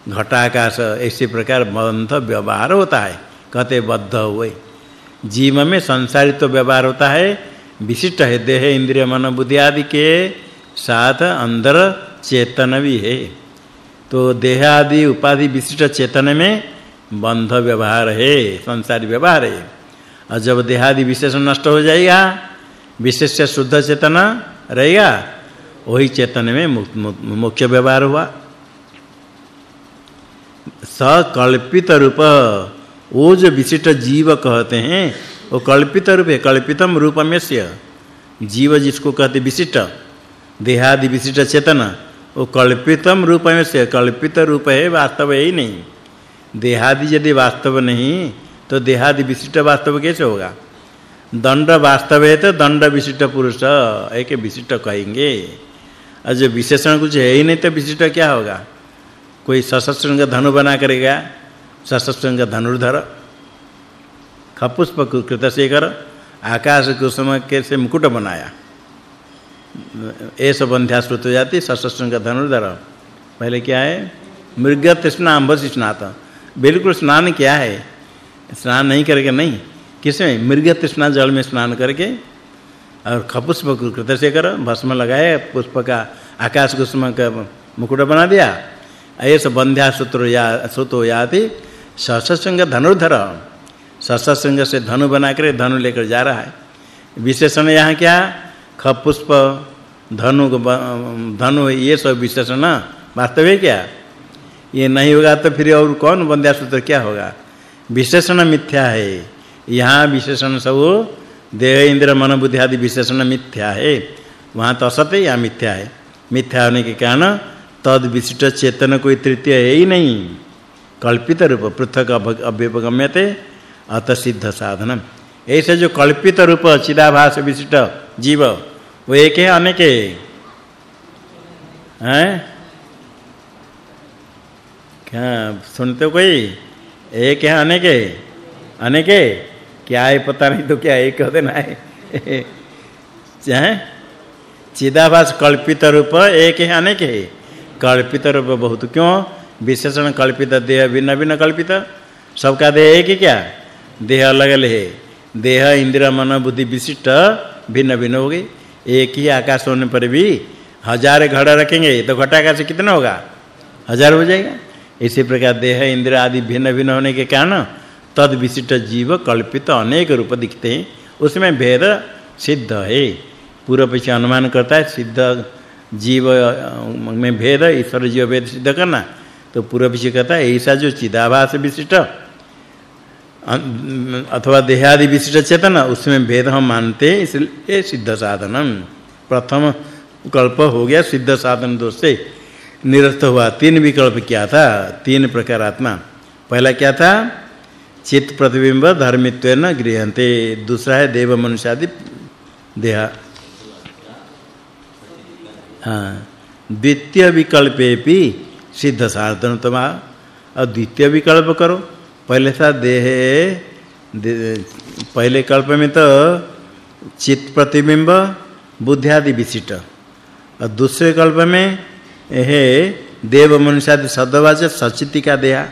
[SPEAKER 1] घटा आकाश इसी प्रकार बंध व्यवहार होता है। कहते बद्ध हुए। जीव में संसारित तो व्यवहार होता है विशिष्ट है, देह इंद्रिय मन बुद्धि आदि के साथ अंदर चेतन भी है। तो देह आदि उपाधि विशिष्ट चेतन में बंध व्यवहार है, संसारी व्यवहार है। और जब देहादि विशेषण नष्ट हो जाएगा, विशेष से शुद्ध चेतन रहेगा, वही चेतन में मुख्य व्यवहार हुआ। सकल्पित रूप, वो जो विशिष्ट जीव कहते हैं वो कल्पित रूप है कल्पितम रूपम से जीव जिसको कहते विशिष्ट। देहादि विशिष्ट चेतन। वो कल्पितम रूपम से कल्पित रूप है वास्तव है ही नहीं। देहादि यदि वास्तव नहीं तो देहादि विशिष्ट वास्तव कैसे होगा? दंड वास्तव है तो दंड विशिष्ट पुरुष एक विशिष्ट कहेंगे। और जो विशेषण कुछ है ही नहीं तो विशिष्ट क्या होगा? कोई सशस्त्र का धनु बना करेगा सशस्त्र का धनुर्धर। खपुष्प कृत शेखर आकाश कुसुम के से मुकुट बनाया ऐसा बंध्या श्रुत जाती सशस्त्रंग धनुर्धर पहले क्या है? मृग तृष्णा अंबस स्नात। बिल्कुल स्नान क्या है? स्नान नहीं करके नहीं, किसमें? मृग तृष्णा जल में स्नान करके। और खपुष्प कृत से कर भस्म लगाए, पुष्प का आकाश कुसुम का मुकुट बना दिया। ऐसे बंध्या सूत्र या सुतो याति सससंग धनुर्धर सससंग से धनु बना कर धनु लेकर जा रहा है। विशेषण यहाँ क्या? खपुष्प, धनु धनु, ये सब विशेषण वास्तव है क्या? ये नहीं होगा तो फिर और कौन बंध्या सूत्र क्या होगा? विशेषण मिथ्या है। यहाँ विशेषण सब देह, इंद्र, मन, बुद्धि आदि विशेषण मिथ्या है। वहाँ तो असत है या मिथ्या है। मिथ्या होने के कारण तद विशिष्ट चेतन कोई तृतीय है ही नहीं। कल्पित रूप, पृथक अभ्युपगम्यते अत सिद्ध साधनम ऐसे जो कल्पित रूप चिदाभास विशिष्ट जीव, वो एक है, अनेक है? क्या, सुनते हो कोई? एक है, अनेक है? अनेक है? क्या है, पता नहीं तो क्या एक कह देना है? चाहे चिदाभास कल्पित रूप, एक है, अनेक है? कल्पित रूप बहुत। क्यों? विशेषण कल्पित, देह भिन्न भिन्न कल्पित। सबका देह एक ही क्या? देह अलग अलग है। देह इंद्र मन बुद्धि विशिष्ट, भिन्न भिन्न हो गई एक ही आकाश होने पर भी हज़ार घड़ा रखेंगे तो घटा से कितना होगा? हज़ार हो जाएगा। इसी प्रकार देह इंद्र आदि भिन्न भिन्न होने के कारण तद विशिष्ट जीव कल्पित अनेक रूप दिखते हैं। उसमें भेद सिद्ध है। पूर्व पीछे अनुमान करता है, सिद्ध जीव में भेद, ईश्वर जीव भेद सिद्ध करना। तो पूर्व पीछे कहता है, ऐसा जो चिदाभास विशिष्ट अथवा देहादि विशिष्ट चेतन, उसमें भेद हम मानते इसलिए सिद्ध साधनम। प्रथम कल्प हो गया सिद्ध साधन दोष से। निरस्त हुआ, तीन विकल्प क्या था? तीन प्रकार आत्मा। पहला क्या था? चित्त प्रतिबिंब धर्मित्वेन गृहन्ते दूसरा है देव मनुष्य आदि देहा। हाँ। द्वितीय विकल्पेपि सिद्ध साधन तमा और द्वितीय विकल्प करो। पहले था देह पहले कल्प में तो चित्त प्रतिबिंब, बुद्धि आदि विशिष्ट। और दूसरे कल्प में है, देव मनुष्य आदि सदवाच सचिति का देह।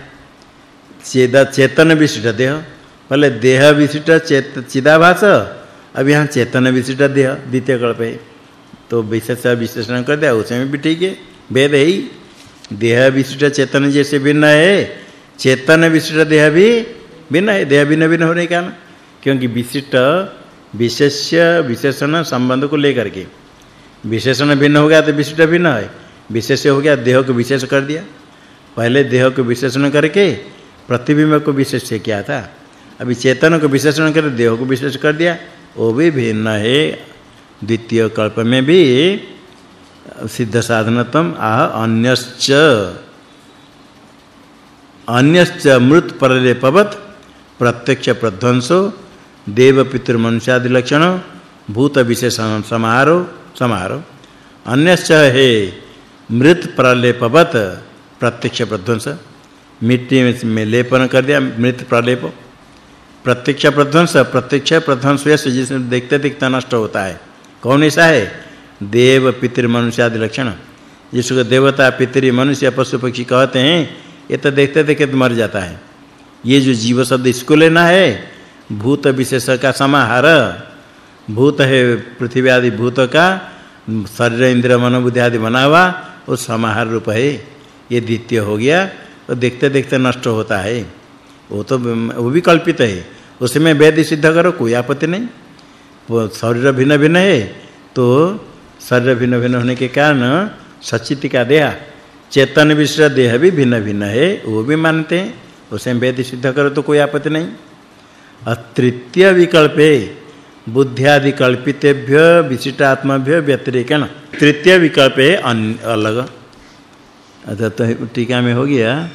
[SPEAKER 1] चेद, चेतन विशिष्ट देह। पहले देह विशिष्ट, चेत, चिदाभास, अब यहाँ चेतन विशिष्ट देह, द्वितीय कल्प है। तो विशेष विशेषण कर दिया, उसमें भी ठीक है है ही। देह विशिष्ट, चेतन जैसे भिन्न है चेतन विशिष्ट देह भी भिन्न है, देह भिन्न भिन्न होने का क्योंकि विशिष्ट विशेष्य, विशेषण संबंध को लेकर के। विशेषण भिन्न हो गया तो विशिष्ट भिन्न है। विशेष हो गया, देह को विशेष कर दिया। पहले देह को विशेषण करके प्रतिबिंब को विशेष किया था। अभी चेतन को विशेषण कर देह को विशेष कर दिया, वो भी भिन्न है। द्वितीय कल्प में भी सिद्ध साधनतम आह अन्यश्च। अन्यश्च मृत परलेपवत प्रत्यक्ष प्रध्वंसो, देव पितृ मनुष्यादि लक्षण भूत विशेषण समारो समारो अन्यश्च हे मृत प्रलेपवत प्रत्यक्ष प्रध्वंस, मिट्टी में लेपन कर दिया मृत प्रलेप प्रत्यक्ष प्रध्वंस प्रत्यक्ष प्रध्वंस से जिसमें देखते देखते नष्ट होता है। कौन ऐसा है? देव पितृ मनुष्य आदि लक्षण जिसको देवता, पितृ, मनुष्य, पशु, पक्षी कहते हैं ये तो देखते देखते तो मर जाता है। ये जो जीव शब्द इसको लेना है, भूत विशेष का समाहार, भूत है पृथ्वी आदि भूत का, शरीर इंद्र मन बुद्धि आदि बना हुआ, वो समाहार रूप है। ये द्वितीय हो गया तो देखते देखते नष्ट होता है। वो तो वो भी कल्पित है। उसमें वेद सिद्ध करो, कोई आपत्ति नहीं। वो शरीर भिन्न भिन्न है तो शरीर भिन्न भिन्न होने के कारण सचित का देह चेतन विश्व देह भी भिन्न भिन्न है, वो भी मानते हैं। उसे वेद सिद्ध करो तो कोई आपत्ति नहीं। अतृतीय विकल्पे, बुद्ध्यादि कल्पितेभ्य, विशिष्टात्मभ्य, व्यतिरेकण। तृतीय विकल्प है अलग। अतः तो टीका में हो गया।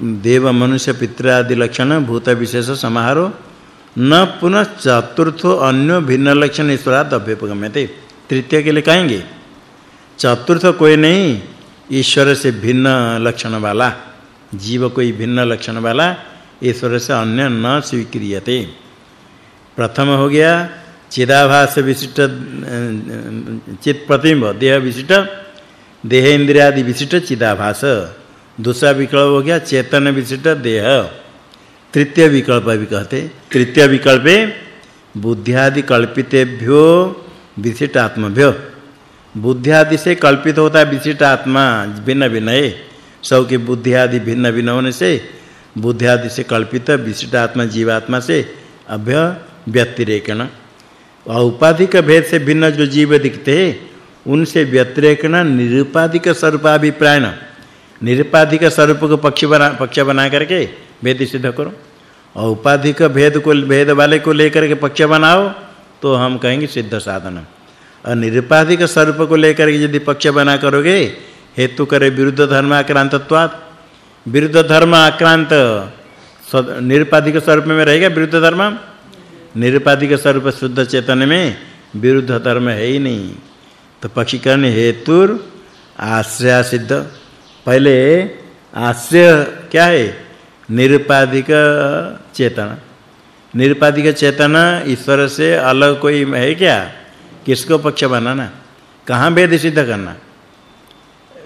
[SPEAKER 1] देव, मनुष्य पितृ आदि लक्षण, भूत विशेष समारोह न पुनः चतुर्थो अन्य भिन्न लक्षण, ईश्वराद अभ्युपगम्यते। तृतीय के लिए कहेंगे। चतुर्थ कोई नहीं। ईश्वर से भिन्न लक्षण वाला, जीव कोई भिन्न लक्षण वाला, ईश्वर से अन्य न स्वीक्रियते। प्रथम हो गया, चिदाभास विशिष्ट चित प्रतिबिंब देह विशिष्ट देह इंद्रिय आदि विशिष्ट चिदाभास। दूसरा विकल्प हो गया, चेतन विशिष्ट देह। तृतीय विकल्प भी कहते, तृतीय विकल्पे बुद्धि आदि कल्पितेभ्यो विशिष्ट आत्मभ्यो बुद्धि आदि से कल्पित होता है, विशिष्ट आत्मा, भिन्न भिन्न है। सब की बुद्धि आदि भिन्न भिन्न होने से बुद्धि आदि से कल्पित, विशिष्ट आत्मा, जीवात्मा से अभ्य व्यतिरेकण। औपाधिक भेद से भिन्न जो जीव दिखते हैं, उनसे व्यतिरेकण निरुपाधिक स्वरूपाभिप्रायण। निरुपाधिक स्वरूप को पक्ष बना पक्ष बना करके भेद सिद्ध करो। औपाधिक भेद को, भेद वाले को लेकर के पक्ष बनाओ तो हम कहेंगे सिद्ध साधन। और निरुपाधिक स्वरूप को लेकर यदि पक्ष बना करोगे, हेतु करे विरुद्ध धर्म आक्रांतत्वात् विरुद्ध धर्म आक्रांत निरुपाधिक स्वरूप में रहेगा विरुद्ध धर्म? निरुपाधिक स्वरूप शुद्ध चेतन में विरुद्ध धर्म है ही नहीं। तो पक्षीकरण हेतु आश्रय सिद्ध। पहले आश्रय क्या है? निरुपाधिक चेतन। निरुपाधिक चेतन ईश्वर से अलग कोई है क्या? किसको पक्ष बनाना? कहाँ भेद सिद्ध करना?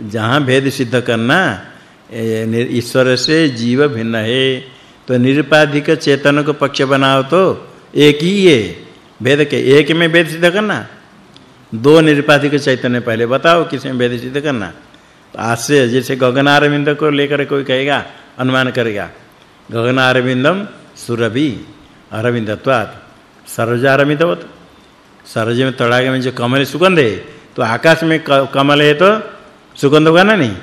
[SPEAKER 1] जहाँ भेद सिद्ध करना ईश्वर से जीव भिन्न है। तो निरुपाधिक चेतन को पक्ष बनाओ तो एक ही है। भेद के एक में भेद सिद्ध करना? दो निरुपाधिक चैतन्य पहले बताओ किसे भेद सिद्ध करना। तो आश्रय, जैसे गगनारविंद को लेकर कोई कहेगा, अनुमान करेगा गगनारविंदम सुरभि, अरविंदत्वात् सरजारविंदवत सरज में तड़ागे में जो कमल सुगंध है तो आकाश में कमल है तो सुगंध होगा ना नहीं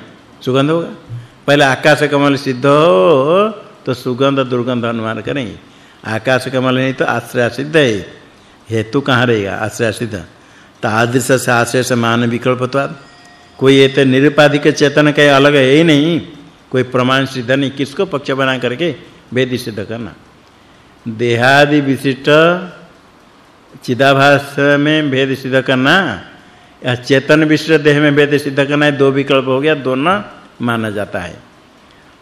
[SPEAKER 1] सुगंध होगा पहले आकाश कमल सिद्ध हो तो सुगंध दुर्गंध अनुमान करेंगे आकाश कमल नहीं तो आश्रय सिद्ध है हेतु कहाँ रहेगा आश्रय सिद्ध तो आदृश से आश्रय से मान विकल्पत्वाद कोई ये तो निरुपाधिक चेतन का अलग है ही नहीं कोई प्रमाण सिद्ध नहीं किसको पक्ष बना करके वेद सिद्ध करना देहादि विशिष्ट चिदाभास में भेद सिद्ध करना, या चेतन विशिष्ट देह में भेद सिद्ध करना है दो विकल्प हो गया, दोनों माना जाता है।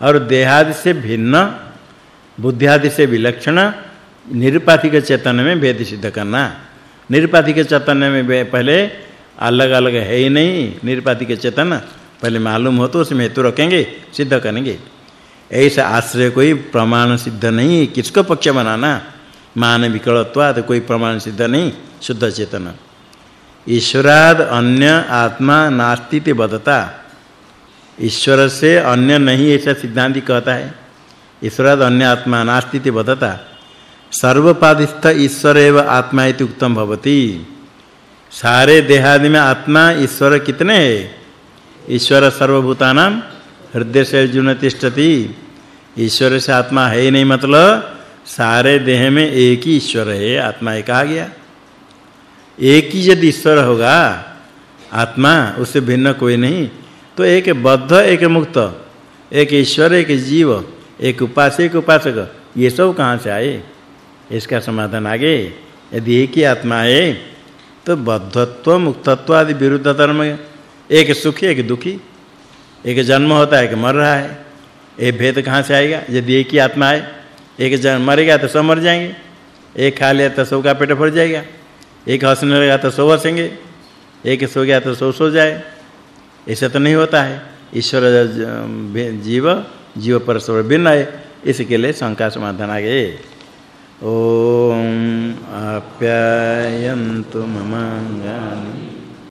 [SPEAKER 1] और देहादि से भिन्न बुद्धियादि से विलक्षण, निरुपाधिक चेतन में भेद सिद्ध करना। निरुपाधिक चेतन में पहले अलग-अलग है ही नहीं, निरुपाधिक चेतन पहले मालूम हो तो उसमें हेतु रखेंगे, सिद्ध करेंगे। ऐसा आश्रय कोई प्रमाण सिद्ध नहीं, किसको पक्ष बनाना? मान विकलत्वाद कोई प्रमाण सिद्ध नहीं, शुद्ध चेतन। ईश्वराद अन्य आत्मा नास्ति ते बदता ईश्वर से अन्य नहीं ऐसा सिद्धांत कहता है। ईश्वराद अन्य आत्मा नास्ति ते बदता सर्वपादिस्थ ईश्वर एव आत्मा इति उत्तम भवति। सारे देहादि में आत्मा ईश्वर कितने है? ईश्वर सर्वभूतानां, हृदय से अर्जुन तिष्ठति। ईश्वर से आत्मा है नहीं मतलब सारे देह में एक ही ईश्वर है आत्मा एक आ गया। एक ही यदि ईश्वर होगा, आत्मा उससे भिन्न कोई नहीं। तो एक बद्ध, एक मुक्त, एक ईश्वर, एक जीव, एक उपासक एक उपासक, ये सब कहाँ से आए? इसका समाधान आगे। यदि एक ही आत्मा है तो बद्धत्व, मुक्तत्व आदि विरुद्ध धर्म एक सुखी, एक दुखी। एक जन्म होता है, एक मर रहा है। ये भेद कहाँ से आएगा? यदि एक ही आत्मा है एक जन मरेगा तो सब मर जाएँगे। एक खा लिया तो सब का पेट भर जाएगा। एक हंसने लगा तो सब हंसेंगे। एक सो गया तो सो सो जाए। ऐसा तो नहीं होता है। ईश्वर जीव जीव परस्पर भिन्न है। इसके लिए शंका समाधान आ गए ओम आप्यायन्तु ममांगानि